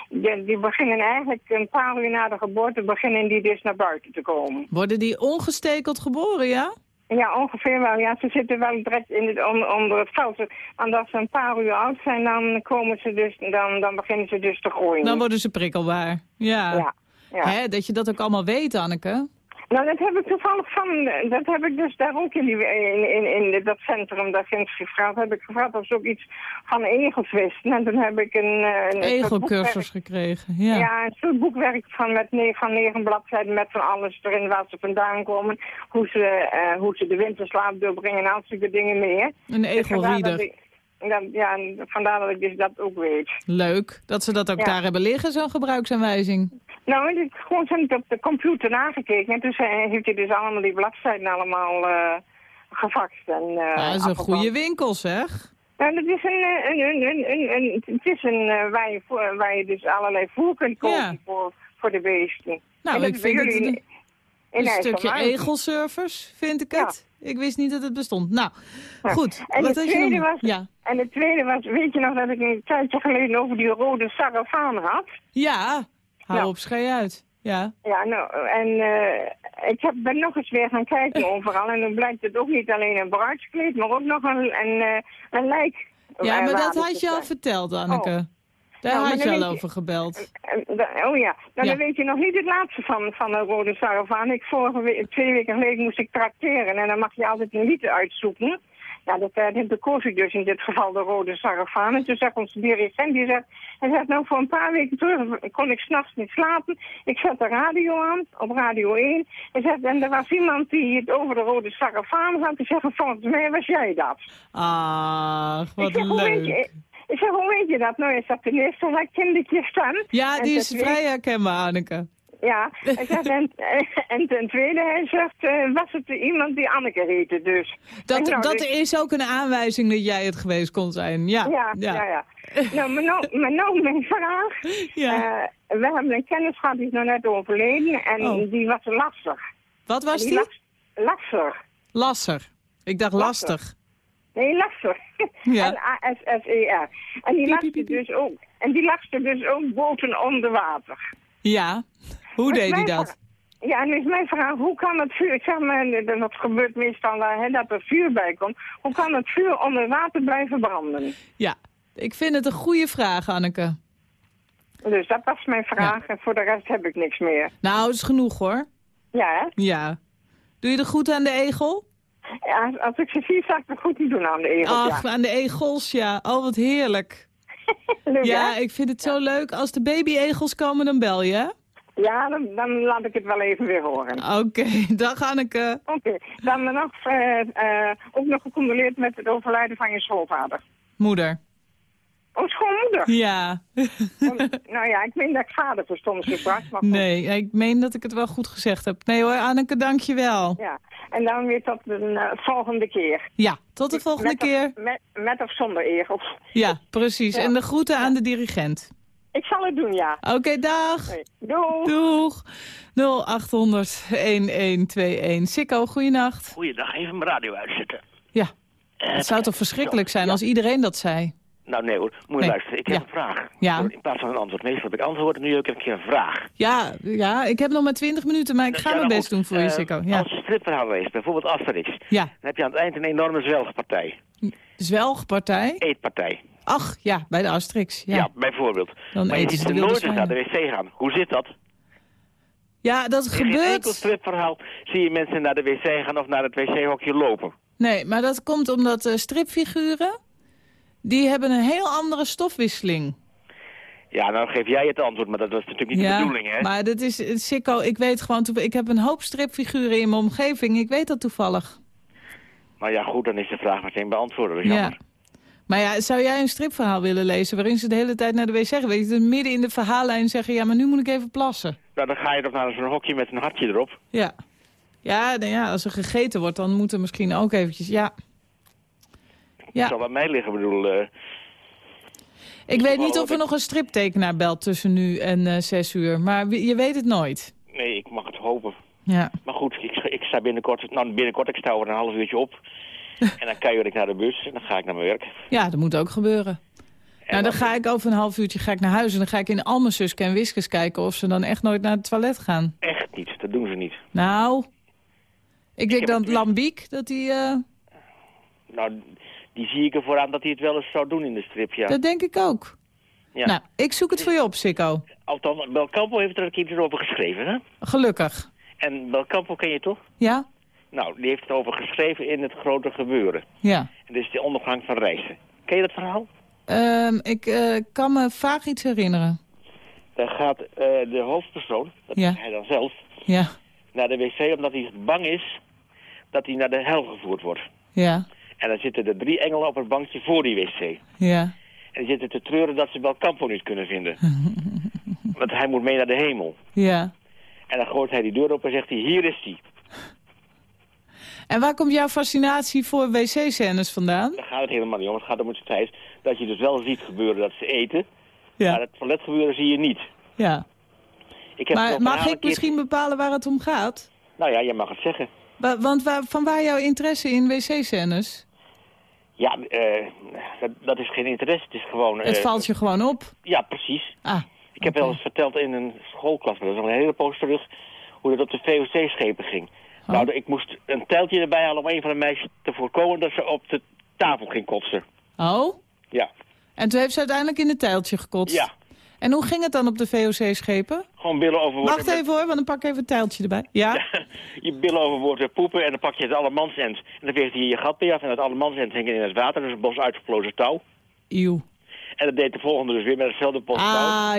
die, die, beginnen eigenlijk een paar uur na de geboorte beginnen die dus naar buiten te komen. Worden die ongestekeld geboren, ja? Ja, ongeveer wel. Ja, ze zitten wel direct in het, onder, het veld. En als ze een paar uur oud zijn, dan, komen ze dus, dan, dan beginnen ze dus te groeien. Dan worden ze prikkelbaar. Ja. ja, ja. Hè, dat je dat ook allemaal weet, Anneke. Nou, dat heb ik toevallig van, dat heb ik dus daar ook in, die, in, in, in dat centrum, daar vind ik gevraagd, heb ik gevraagd of ze ook iets van egels wisten. En toen heb ik een... Eh, een Egelcursus gekregen, ja. Ja, een soort boekwerk van, met negen, van negen bladzijden met van alles erin waar ze vandaan komen, hoe ze, uh, hoe ze de winterslaap doorbrengen en al soort dingen meer. Een dus egelreader. Ja, vandaar dat ik dus dat ook weet. Leuk, dat ze dat ook daar hebben liggen, zo'n gebruiksaanwijzing. Nou, ik gewoon zo op de computer nagekeken. En toen heeft hij dus allemaal die bladzijden allemaal uh, gefaxt. En, uh, ja, dat is een goede winkel, zeg. Ja, dat is een, een, een, een, een, het is een uh, waar, je, waar je dus allerlei voer kunt kopen voor, voor de beesten. Nou, ik vind het een, een stukje egelservice, vind ik het. Ik wist niet dat het bestond. Nou, goed. En, wat het tweede was, ja. en het tweede was, weet je nog dat ik een tijdje geleden over die rode sarafaan had? Ja, hou nou. op, schei uit. Ja. Ja, nou, en uh, ik heb, ben nog eens weer gaan kijken overal. En dan blijkt het ook niet alleen een bruidskleed, maar ook nog een, een, uh, een lijk. Ja, maar dat had je al verteld, Anneke. Oh. Daar nou, had je al over gebeld. Oh ja, nou, dan weet je nog niet het laatste van, van de rode saravaan. Ik vorige week, twee weken geleden moest ik tracteren en dan mag je altijd een lied uitzoeken. Ja, dat, uh, dat koos ik dus in dit geval de rode sarafaan. En toen zegt onze dirigent, die zegt, hij zegt, nou voor een paar weken terug kon ik s'nachts niet slapen. Ik zet de radio aan, op Radio 1. Hij zegt, en er was iemand die het over de rode sarafaan had. Die zegt, volgens mij was jij dat. Ah, wat ik zeg, leuk. Ik zeg, hoe weet je dat? Nou, is dat ten eerste dat kindertje staan. Ja, die is vrij herkenbaar, Anneke. Ja, zegt, en, en ten tweede, hij zegt, uh, was het iemand die Anneke heette dus. Dat, nou, dat is ook een aanwijzing dat jij het geweest kon zijn, ja. Ja, ja, ja. nou, maar nou, maar nou mijn vraag. Ja. Uh, we hebben een kennis gehad, die is nog net overleden en oh. die was lastig. Wat was die? lastig. Lasser. Ik dacht lastig. Nee, lastig. Ja. L-A-S-S-E-R. En die lachte dus ook. En die lachte dus ook boven onder water. Ja. Hoe deed hij dat? Ja, en nu is mijn vraag, hoe kan het vuur, zeg maar, dat gebeurt meestal hè, dat er vuur bij komt, hoe kan het vuur onder water blijven branden? Ja, ik vind het een goede vraag, Anneke. Dus dat was mijn vraag en voor de rest heb ik niks meer. Nou, dat is genoeg hoor. Ja, hè? Ja. Doe je er goed aan de egel? Ja, als ik ze zie, zou ik er goed niet doen aan de egels, Ach, aan de egels, ja. Oh, wat heerlijk. ja, ik vind het zo leuk. Als de baby-egels komen, dan bel je? Ja, dan, dan, laat ik het wel even weer horen. Oké, okay, dag Anneke. Oké, dan nog, uh, uh, ook nog gecondoleerd met het overlijden van je schoolvader. Moeder. Oh, schoonmoeder? Ja. Nou ja, ik meen dat ik vader verstond ze straks. Maar nee, ik meen dat ik het wel goed gezegd heb. Nee hoor, Anneke, dank je wel. Ja, en dan weer tot de uh, volgende keer. Ja, tot de volgende met keer. Of, met, met of zonder egels. Ja, precies. En de groeten aan de dirigent. Ik zal het doen, ja. Oké, okay, dag. Doeg. Doeg. 0800-1121. Sikko, goeienacht. Goeiedag, even mijn radio uitzetten. Ja, het zou toch verschrikkelijk zijn als iedereen dat zei? Nou nee hoor, moet je luisteren. Ik heb een vraag. Ja. In plaats van een antwoord. Meestal heb ik antwoord nu heb ik een keer een vraag. Ja, ja ik heb nog maar 20 minuten, maar ik ga mijn best doen voor je, Sikko. Ja. Als stripverhaal leest, bijvoorbeeld Asterix, ja. dan heb je aan het eind een enorme zwelgpartij. Zwelgpartij? Eetpartij. Ach, ja, bij de Asterix. Ja, ja bijvoorbeeld. Dan maar je ziet er nooit eens naar de wc gaan. Hoe zit dat? Ja, dat gebeurt... In enkel stripverhaal zie je mensen naar de wc gaan of naar het wc-hokje lopen. Nee, maar dat komt omdat uh, stripfiguren... die hebben een heel andere stofwisseling. Ja, nou geef jij het antwoord, maar dat was natuurlijk niet ja, de bedoeling, hè? maar dat is, Sikko, ik weet gewoon... Ik heb een hoop stripfiguren in mijn omgeving, ik weet dat toevallig. Nou ja, goed, dan is de vraag meteen beantwoorden. Dat is ja. jammer. Maar ja, zou jij een stripverhaal willen lezen waarin ze de hele tijd naar de wc gaan? Weet je, midden in de verhaallijn zeggen, ja, maar nu moet ik even plassen. Nou, dan ga je toch naar zo'n hokje met een hartje erop. Ja. Ja, nou ja, als er gegeten wordt, dan moet er misschien ook eventjes, ja. Ja. Zal bij mij liggen, bedoel... Uh, ik weet niet of er nog een striptekenaar belt tussen nu en uh, zes uur, maar je weet het nooit. Nee, ik mag het hopen. Ja. Maar goed, ik, ik sta binnenkort, nou binnenkort, ik sta over een half uurtje op. en dan kuier ik naar de bus en dan ga ik naar mijn werk. Ja, dat moet ook gebeuren. En nou, dan ga ik over een half uurtje ga ik naar huis en dan ga ik in al mijn zuske en wiskes kijken of ze dan echt nooit naar het toilet gaan. Echt niet, dat doen ze niet. Nou, ik denk dan Lambiek dat die... Uh... Nou, die zie ik ervoor aan dat hij het wel eens zou doen in de strip, ja. Dat denk ik ook. Ja. Nou, ik zoek het voor je op, Sikko. Althans, Belcampo heeft er een keer over geschreven, hè? Gelukkig. En Belcampo ken je toch? Ja. Nou, die heeft het over geschreven in het grote gebeuren. Ja. En dit is de ondergang van reizen. Ken je dat verhaal? Um, ik uh, kan me vaak iets herinneren. Daar gaat uh, de hoofdpersoon, dat ja. is hij dan zelf, ja. naar de wc omdat hij bang is dat hij naar de hel gevoerd wordt. Ja. En dan zitten er drie engelen op het bankje voor die wc. Ja. En die zitten te treuren dat ze Belcampo niet kunnen vinden. Want hij moet mee naar de hemel. Ja. En dan gooit hij die deur op en zegt hij, hier is hij. En waar komt jouw fascinatie voor wc-scènes vandaan? Daar gaat het helemaal niet om. Het gaat om het feit dat je dus wel ziet gebeuren dat ze eten. Ja. Maar het toilet gebeuren zie je niet. Ja. Ik heb maar mag ik keer... misschien bepalen waar het om gaat? Nou ja, je mag het zeggen. Wa want waar, van waar jouw interesse in wc-scènes? Ja, uh, dat, dat, is geen interesse. Het is gewoon... Het uh, valt je gewoon op? Ja, precies. Ah, ik heb wel eens verteld in een schoolklas, dat is al een hele poos terug, hoe dat op de VOC-schepen ging. Oh. Nou, ik moest een teltje erbij halen om een van de meisjes te voorkomen dat ze op de tafel ging kotsen. Oh? Ja. En toen heeft ze uiteindelijk in het tijltje gekotst? Ja. En hoe ging het dan op de VOC-schepen? Gewoon billen. Wacht even hoor, want dan pak ik even het tijltje erbij. Ja? Je billen overwoord weer poepen en dan pak je het allemansend. En dan veegt hij je gat mee af en het allemansend hing in het water. Dus een bos uitgeplozen touw. Eeuw. En dat deed de volgende dus weer met hetzelfde bos touw. Ah.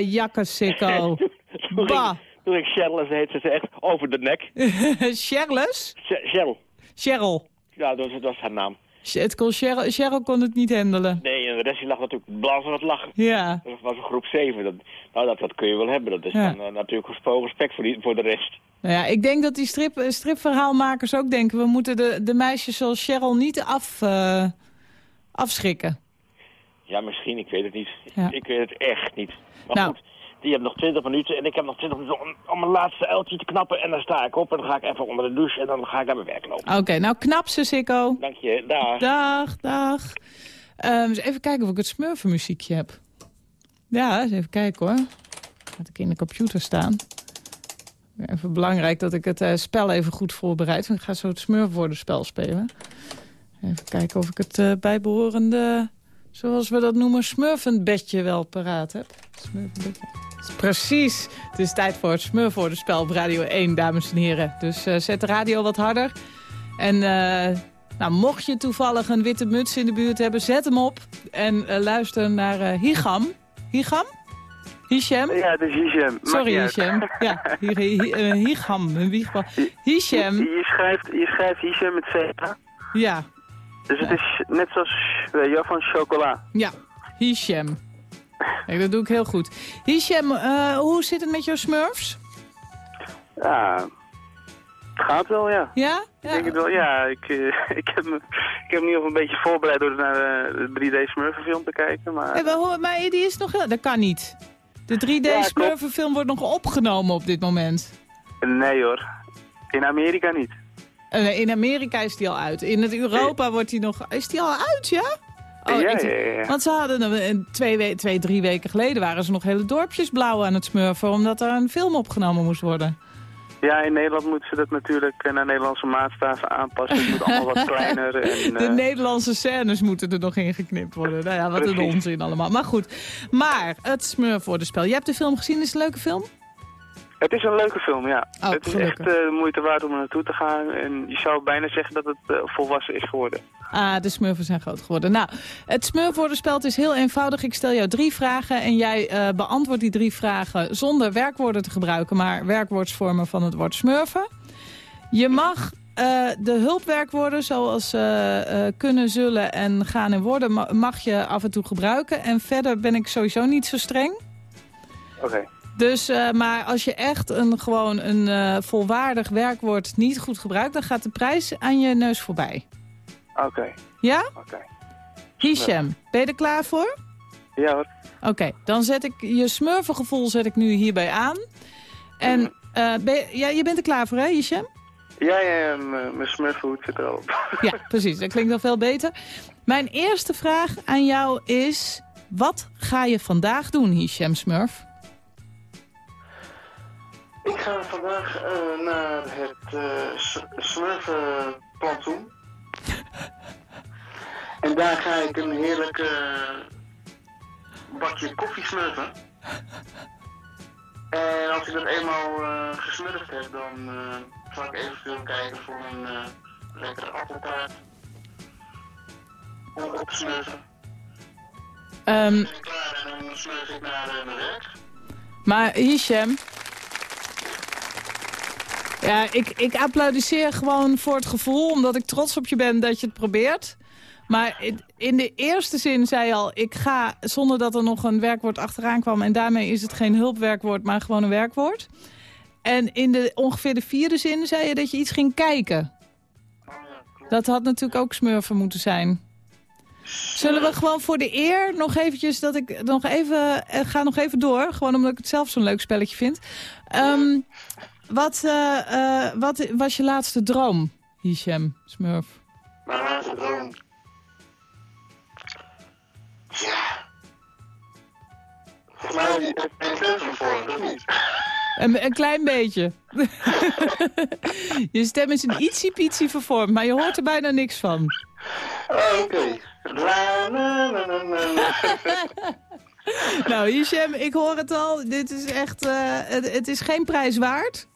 Toen bah. ging, toen ging heet ze echt, over de nek. Charles? Che- Cheryl. Cheryl. Ja, dat was, dat was haar naam. Het kon Cheryl, Cheryl kon het niet handelen. Nee, en de rest die lag natuurlijk van het lachen. Ja. Dat was een groep 7. Dat, nou, dat, dat kun je wel hebben. Dat is Ja. dan eh, natuurlijk gesproken respect voor, die, voor de rest. Nou ja, ik denk dat die strip, stripverhaalmakers ook denken... we moeten de, de meisjes zoals Cheryl niet af, eh, afschrikken. Ja, misschien. Ik weet het niet. Ja. Ik weet het echt niet. Maar Nou. goed, die hebben nog 20 minuten en ik heb nog 20 minuten om, om mijn laatste uiltje te knappen. En dan sta ik op en dan ga ik even onder de douche en dan ga ik naar mijn werk lopen. Oké, nou knap ze, Sikko. Dank je. Dag. Dag, dag. Ehm, eens even kijken of ik het smurfenmuziekje heb. Ja, eens even kijken hoor. Laat ik in de computer staan. Even belangrijk dat ik het eh, spel even goed voorbereid. Want ik ga zo het smurfwoordenspel spelen. Even kijken of ik het eh, bijbehorende, zoals we dat noemen, smurfenbedje wel paraat heb. Smurfenbedje. Precies. Het is tijd voor het smurfwoordenspel op Radio 1, dames en heren. Dus eh, zet de radio wat harder. En eh, nou, mocht je toevallig een witte muts in de buurt hebben, zet hem op. En eh, luister naar eh, Higam. Higam? Hisham? Ja, het is Hisham. Sorry. Hisham. Ja, hi, hi, hi- Higam. Hisham. Je, je schrijft, je schrijft Hisham met C. Ja, Dus het is net zoals wel, van chocola. ja. Hisham. Kijk, dat doe ik heel goed. Hisham, eh, hoe zit het met jouw smurfs? Ja, het gaat wel, ja. Ja? Ik denk het wel, ja. Ik, eh, ik, heb me, ik heb me ieder geval een beetje voorbereid door naar de 3D Smurfen te kijken. Maar Hey, maar, maar die is nog heel... Dat kan niet. De 3D Ja, klopt. smurfenfilm wordt nog opgenomen op dit moment. nee hoor, in Amerika niet. Eh, in Amerika is die al uit. In het Europa wordt die nog... Is die al uit, ja? Oh, ja, ja, ja. Want ze hadden een- twee, we- twee, drie weken geleden waren ze nog hele dorpjes blauw aan het smurfen... omdat er een film opgenomen moest worden. Ja, in Nederland moeten ze dat natuurlijk eh, naar Nederlandse maatstaven aanpassen. Het moet allemaal wat kleiner. En, De eh, Nederlandse scènes moeten er nog in geknipt worden. Nou ja, wat een onzin allemaal. Maar goed, maar het smurfwoordenspel. Je hebt de film gezien, is het een leuke film? Het is een leuke film, ja. Oh, het is gelukkig. echt eh, de moeite waard om er naartoe te gaan. En je zou bijna zeggen dat het eh, volwassen is geworden. Ah, de smurfen zijn groot geworden. Nou, het smurfwoordenspel is heel eenvoudig. Ik stel jou drie vragen en jij eh, beantwoordt die drie vragen zonder werkwoorden te gebruiken, maar werkwoordsvormen van het woord smurfen. Je mag eh, de hulpwerkwoorden zoals eh, eh, kunnen, zullen en gaan en worden, ma- mag je af en toe gebruiken. En verder ben ik sowieso niet zo streng. Oké. Dus, eh, maar als je echt een, gewoon een eh, volwaardig werkwoord niet goed gebruikt, dan gaat de prijs aan je neus voorbij. Oké. Ja? Oké. Hisham, ben je er klaar voor? Ja hoor. Oké, dan zet ik je smurfengevoel zet ik nu hierbij aan. En eh, ben je, ja, je bent er klaar voor, hè, Hisham? Ja, ja, mijn smurfenhoed zit er al op. Ja, precies. Dat klinkt al veel beter. Mijn eerste vraag aan jou is... Wat ga je vandaag doen, Hisham Smurf? Ik ga vandaag eh, naar het uh, smurfenplantsoen. en daar ga ik een heerlijk eh, bakje koffie smurfen. En als ik dat eenmaal uh, gesmurfd heb, dan zal ik eventueel kijken voor een lekkere appeltaart. Om op te smurfen. Um, klaar en dan smurf ik naar mijn werk. Maar Hisham... Ja, ik, ik applaudisseer gewoon voor het gevoel, omdat ik trots op je ben dat je het probeert. Maar in de eerste zin zei je al, ik ga zonder dat er nog een werkwoord achteraan kwam. En daarmee is het geen hulpwerkwoord, maar gewoon een werkwoord. En in de ongeveer de vierde zin zei je dat je iets ging kijken. Dat had natuurlijk ook smurfen moeten zijn. Zullen we gewoon voor de eer nog eventjes, dat ik nog even, ga nog even door. Gewoon omdat ik het zelf zo'n leuk spelletje vind. Um, wat, uh, uh, wat was je laatste droom, Hisham Smurf? Mijn laatste droom? Ja. Maar vervormd, of niet? Een, een klein beetje. je stem is een ietsie pietsie vervormd, maar je hoort er bijna niks van. Oh, Oké. Nou, Hichem, ik hoor het al. Dit is echt... eh, het, het is geen prijs waard,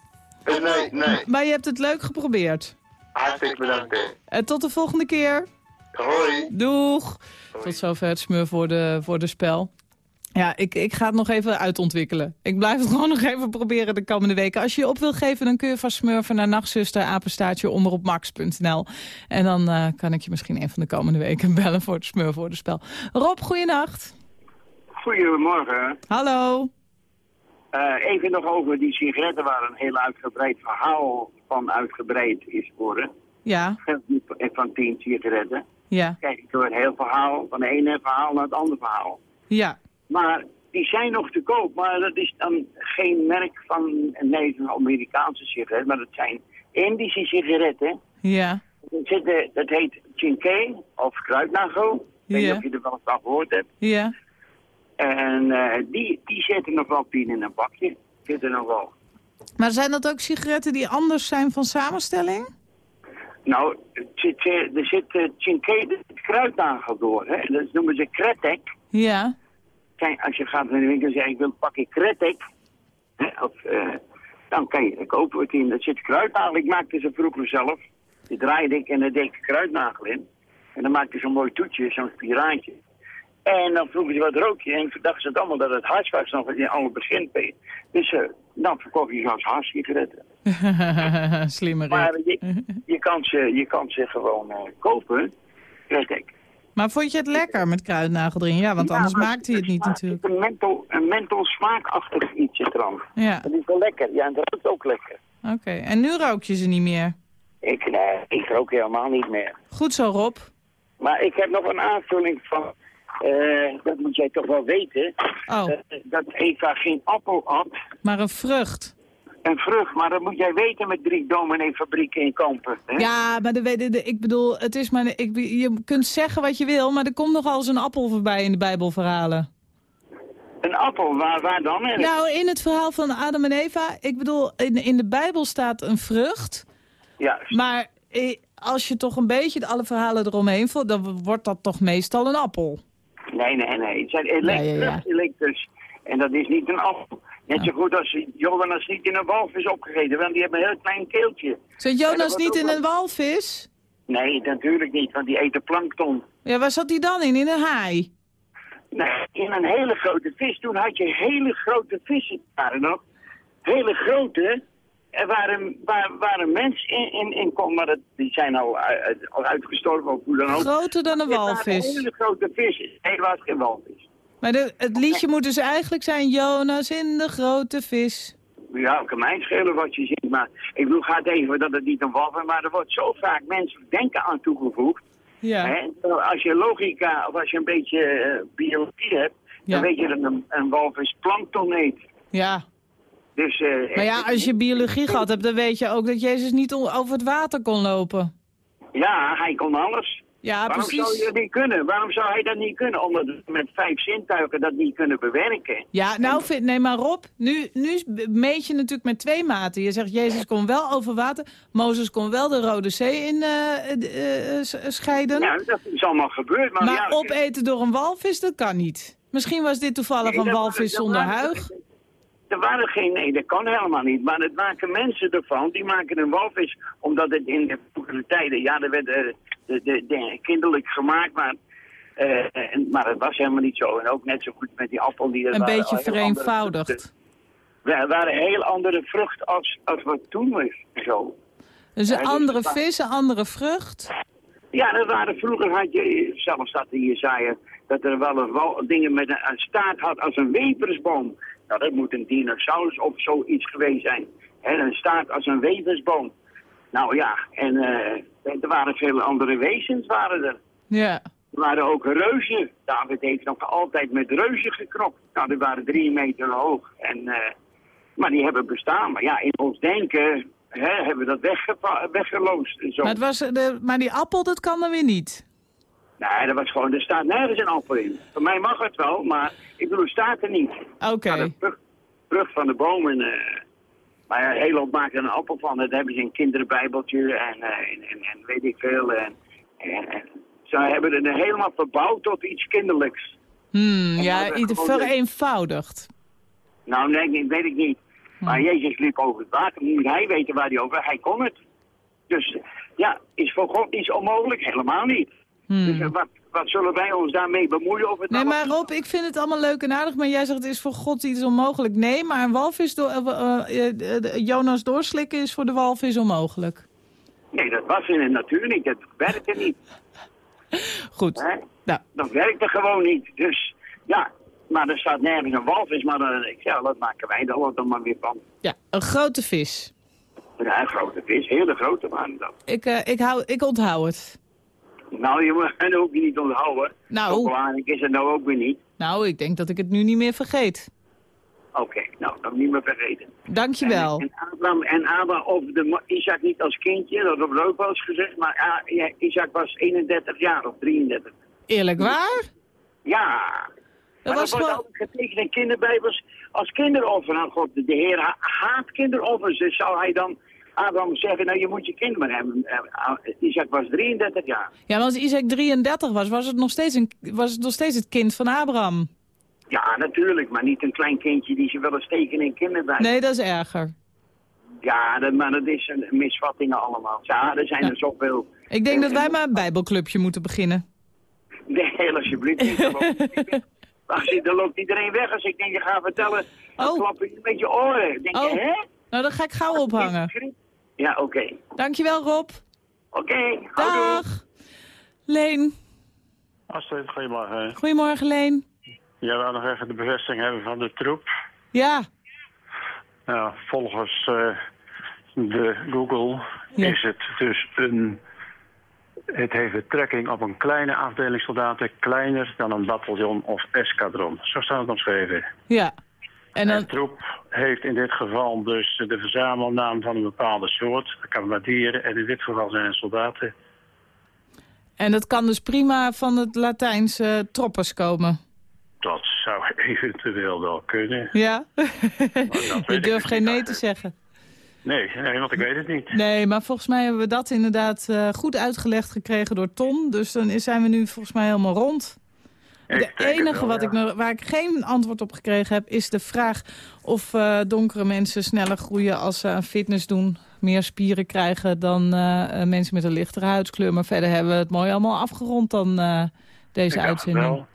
Eh, Nee, nee. maar je hebt het leuk geprobeerd. Hartstikke bedankt, hè. En tot de volgende keer. Hoi. Doeg! Tot zover het smur voor de, voor de spel. Ja, ik, ik ga het nog even uitontwikkelen. Ik blijf het gewoon nog even proberen de komende weken. Als je je op wil geven, dan kun je van smurfen naar nachtzuster, apenstaartje, omroepmax.nl. En dan eh, kan ik je misschien een van de komende weken bellen voor het smur voor de spel. Rob, goeienacht. Goedemorgen. Hallo. Eh, even nog over die sigaretten waar een heel uitgebreid verhaal van uitgebreid is geworden. Ja, van- tien sigaretten. ja, Kijk, ik door een heel verhaal, van het ene verhaal naar het andere verhaal. ja. Maar die zijn nog te koop, maar dat is dan geen merk van een Nederlandse Amerikaanse sigaret, maar dat zijn Indische sigaretten. Ja, Dat, dat heet Chinkei of kruidnagel. Ik weet Ja. niet of je er wel eens van gehoord hebt. ja. En eh, die, die zitten nog wel tien in een bakje. Zitten nog wel. Maar zijn dat ook sigaretten die anders zijn van samenstelling? Nou, eh, er zit uh, er zit kruidnagel door. Hè? Dat noemen ze kretek. Ja, Kijk, als je gaat naar de winkel en zegt, ik wil een pakje kretek. Hè? Of, eh, dan kan je er kopen het in. Er zit kruidnagel. Ik maakte ze vroeger zelf. Die draaide ik en daar deed ik kruidnagel in. En dan maakte ik zo'n mooi toetje, zo'n spiraatje. En dan vroegen ze wat rook je. En toen dachten ze het allemaal dat het hars was nog in alle begin. Dus eh, dan verkocht je ze als harssigaretten. slimmer. Maar je, je, kan ze, je kan ze gewoon eh, kopen. Kretek. Maar vond je het lekker met kruidnagel erin? Ja, want Ja, anders maakte je het niet natuurlijk. Een menthol, een menthol smaakachtig iets zit er aan. Ja, Dat is wel lekker. Ja, en dat is ook lekker. oké. En nu rook je ze niet meer? Ik, nee, ik rook helemaal niet meer. Goed zo, Rob. Maar ik heb nog een aanvulling van... eh, dat moet jij toch wel weten. Oh, Dat, dat Eva geen appel had. maar een vrucht. Een vrucht. Maar dat moet jij weten met drie dominee-fabrieken in Kampen. Hè? Ja, maar de, de, de- ik bedoel, het is maar, ik, je kunt zeggen wat je wil, maar er komt nogal eens een appel voorbij in de Bijbelverhalen. Een appel, waar, waar dan? Hè? Nou, in het verhaal van Adam en Eva, ik bedoel, in, in de Bijbel staat een vrucht. Ja, Maar eh, als je toch een beetje alle verhalen eromheen voelt, dan wordt dat toch meestal een appel. Nee, nee, nee. Het zijn elektrisch. Ja, ja, ja. elektrisch. En dat is niet een appel. Net zo goed als Jonas niet in een walvis opgegeten, want die hebben een heel klein keeltje. Zit Jonas niet in een walvis? Nee, natuurlijk niet, want die eten plankton. Ja, waar zat hij dan in? In een haai? Nee, in een hele grote vis. Toen had je hele grote vissen, waren nog. Hele grote. Waar een, waar, waar een mens in, in, in kon, maar dat, die zijn al, uit- al uitgestorven of hoe dan ook. Groter dan een walvis. hele grote. Nee, het was geen walvis. Maar de, het liedje moet dus eigenlijk zijn Jonas in de grote vis. Ja, kan mij schelen wat je ziet, maar ik bedoel, gaat even dat het niet een walvis is, maar er wordt zo vaak menselijk denken aan toegevoegd. Ja. Hè? Als je logica of als je een beetje eh, biologie hebt, Ja. dan weet je dat een, een walvis plankton eet. Ja. Dus, eh, Maar ja, als je biologie gehad hebt, dan weet je ook dat Jezus niet over het water kon lopen. Ja, hij kon alles. Ja, Waarom precies. zou je dat niet kunnen? Waarom zou hij dat niet kunnen? Omdat we met vijf zintuigen dat niet kunnen bewerken. Ja, nou, vind, nee, maar Rob, nu, nu meet je natuurlijk met twee maten. Je zegt, Jezus kon wel over water. Mozes kon wel de Rode Zee in eh, eh, eh, s- scheiden. Ja, dat is allemaal gebeurd. Maar, maar ja, opeten door een walvis, dat kan niet. Misschien was dit toevallig Nee, een walvis dat zonder huig. Er waren geen, nee, dat kan helemaal niet. Maar het maken mensen ervan, die maken een walvis, omdat het in de vroegere tijden, ja, er werd eh, de, de, de, kinderlijk gemaakt, maar, eh, en- maar het was helemaal niet zo. En ook net zo goed met die appel die er Een waren beetje vereenvoudigd. We waren heel andere vrucht als, als wat toen was. Zo. Dus een dus andere wa- vis, een andere vrucht. Ja, dat waren, vroeger had je, zelfs dat in Jezaja, dat er wel een dingen met een, een staart had als een weversboom. Nou, dat moet een dinosaurus of zoiets geweest zijn. Hè, een staart als een weversboom. Nou ja, en eh, er waren veel andere wezens waren er. Ja. Er waren ook reuzen. David heeft nog altijd met reuzen geknopt. Nou, die waren drie meter hoog. En, eh, maar die hebben bestaan. Maar ja, in ons denken hè, hebben we dat weggeloosd. en Zo. Maar, het was, de, maar die appel, dat kan dan weer niet. Nee, dat was gewoon, er staat nergens een appel in. Voor mij mag het wel, maar ik bedoel, het staat er niet. Oké. de vrucht, vrucht van de bomen. eh maar ja, heel op maken er een appel van. Dat hebben ze een kinderbijbeltje en, eh, en, en, en weet ik veel. En, en, ze hebben het helemaal verbouwd tot iets kinderlijks. Hmm, ja, gewoon- vereenvoudigd. Nou, nee, ik weet ik niet. Maar Jezus liep over het water. Moet hij weten waar hij over... Hij kon het. Dus ja, is voor God iets onmogelijk? Helemaal niet. Dus eh, wat, wat zullen wij ons daarmee bemoeien? Of het Nee, maar Rob, ik vind het allemaal leuk en aardig, maar jij zegt het is voor God iets onmogelijk. Nee, maar een walvis, door, eh, eh, Jonas doorslikken is voor de walvis onmogelijk. Nee, dat was in de natuur niet. Dat werkte niet. Goed. Hè? Nou. Dat werkte gewoon niet. Dus ja, maar er staat nergens een walvis. Maar dan denk ik, ja, wat maken wij er dan maar weer van? Ja, een grote vis. Ja, een grote vis. Hele grote waren dat. Ik, ik, hou, ik onthoud het. Nou, je moet het ook niet onthouden. Nou. Belangrijk is het nou ook weer niet. Nou, ik denk dat ik het nu niet meer vergeet. Oké, nou, dat niet meer vergeten. Dankjewel. En, en Abraham, en Abraham of de, Isaac niet als kindje, dat wordt ook wel eens gezegd, maar ah, ja, Isaac was 31 jaar of 33. Eerlijk waar? Ja. Dat was dat wordt gewoon- getekend in kinderbijbels als kinderoffer aan God. De Heer ha- haat kinderoffers, dus zou hij dan Abraham zeggen, nou je moet je kind maar hebben. Eh, ah, Isaac was 33 jaar. Ja, maar als Isaac 33 was, was het nog steeds, een, was het, nog steeds het kind van Abraham. Ja, natuurlijk, maar niet een klein kindje die ze willen steken in kinderbijbels. Nee, dat is erger. Ja, dat, maar dat is een misvattingen allemaal. Ja, er zijn er zoveel. Ik denk dat wij maar een bijbelclubje moeten beginnen. Nee, alsjeblieft niet. Dan loopt, Wacht, dan loopt iedereen weg als ik denk je ga vertellen. Dan klap je met je oren. Denk Oh. je, hè? Nou, dan ga ik gauw ophangen. Ja, oké. Dankjewel, Rob. Oké, Dag. Leen. Astrid, goedemorgen. Goedemorgen, Leen. Jij wil nog even de bevestiging hebben van de troep. Ja. Nou, volgens eh, de Google is het dus een... Het heeft betrekking op een kleine afdeling soldaten, kleiner dan een bataljon of eskadron. Zo staat het omschreven. Ja. En dan... De troep heeft in dit geval dus de verzamelnaam van een bepaalde soort. Dat kan maar dieren en in dit geval zijn het soldaten. En dat kan dus prima van het Latijnse troppers komen. Dat zou eventueel wel kunnen. Ja? Je ik durft geen nee te zeggen. Nee, nee, want ik weet het niet. Nee, maar volgens mij hebben we dat inderdaad eh, goed uitgelegd gekregen door Ton. Dus dan zijn we nu volgens mij helemaal rond. De enige wat ik waar ik geen antwoord op gekregen heb... is de vraag of eh, donkere mensen sneller groeien als ze aan fitness doen. Meer spieren krijgen dan eh, eh, mensen met een lichtere huidskleur. Maar verder hebben we het mooi allemaal afgerond dan deze uitzending. wel.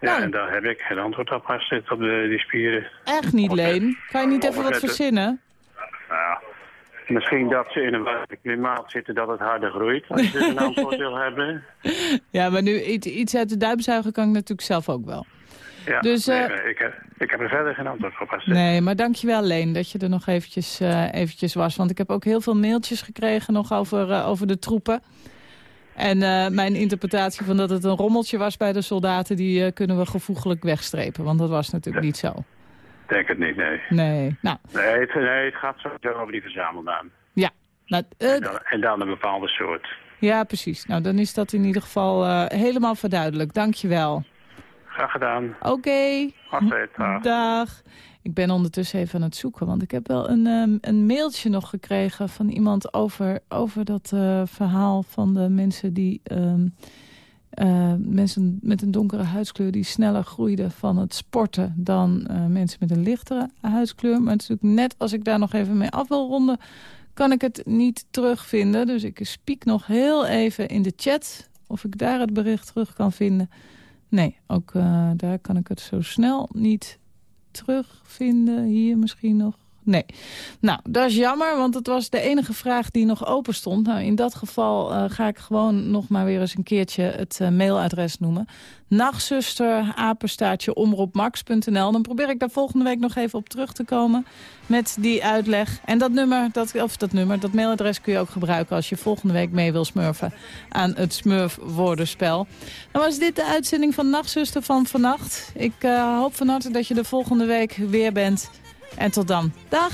Ja, Nou. en daar heb ik geen antwoord op als op de, die spieren. Echt niet, Leen. Kan je niet even wat verzinnen? Nou, misschien dat ze in een warm klimaat zitten dat het harder groeit. Als je een antwoord wil hebben. Ja, maar nu iets, iets uit de duim zuigen kan ik natuurlijk zelf ook wel. Ja, Dus, nee, eh, nee, ik, heb, ik heb er verder geen antwoord op. Als Nee, maar dankjewel Leen dat je er nog eventjes, eh, eventjes was. Want ik heb ook heel veel mailtjes gekregen nog over, eh, over de troepen. En mijn interpretatie van dat het een rommeltje was bij de soldaten... die kunnen we gevoeglijk wegstrepen. Want dat was natuurlijk niet zo. Denk het niet, nee. Nee, nou, Nee het, nee, het gaat sowieso over die verzamelnaam. ja. Nou, eh, En dan, en dan een bepaalde soort. ja, precies. Nou, dan is dat in ieder geval eh, helemaal verduidelijk. Dankjewel. Graag gedaan. Oké. Dag. Dag. Ik ben ondertussen even aan het zoeken, want ik heb wel een, ehm, een mailtje nog gekregen van iemand over, over dat eh, verhaal van de mensen die ehm, eh, mensen met een donkere huidskleur die sneller groeiden van het sporten dan eh, mensen met een lichtere huidskleur. Maar natuurlijk net als ik daar nog even mee af wil ronden, kan ik het niet terugvinden. Dus ik spiek nog heel even in de chat of ik daar het bericht terug kan vinden. Nee, ook eh, daar kan ik het zo snel niet terugvinden. Hier misschien nog. Nee. Nou, dat is jammer, want het was de enige vraag die nog open stond. Nou, in dat geval eh, ga ik gewoon nog maar weer eens een keertje het eh, mailadres noemen. Nachtzuster. Dan probeer ik daar volgende week nog even op terug te komen met die uitleg. En dat nummer, dat, of dat nummer, dat mailadres kun je ook gebruiken als je volgende week mee wil smurfen aan het smurfwoordenspel. Dan was dit de uitzending van Nachtzuster van vannacht. Ik eh, hoop van harte dat je de volgende week weer bent. En tot dan. Dag!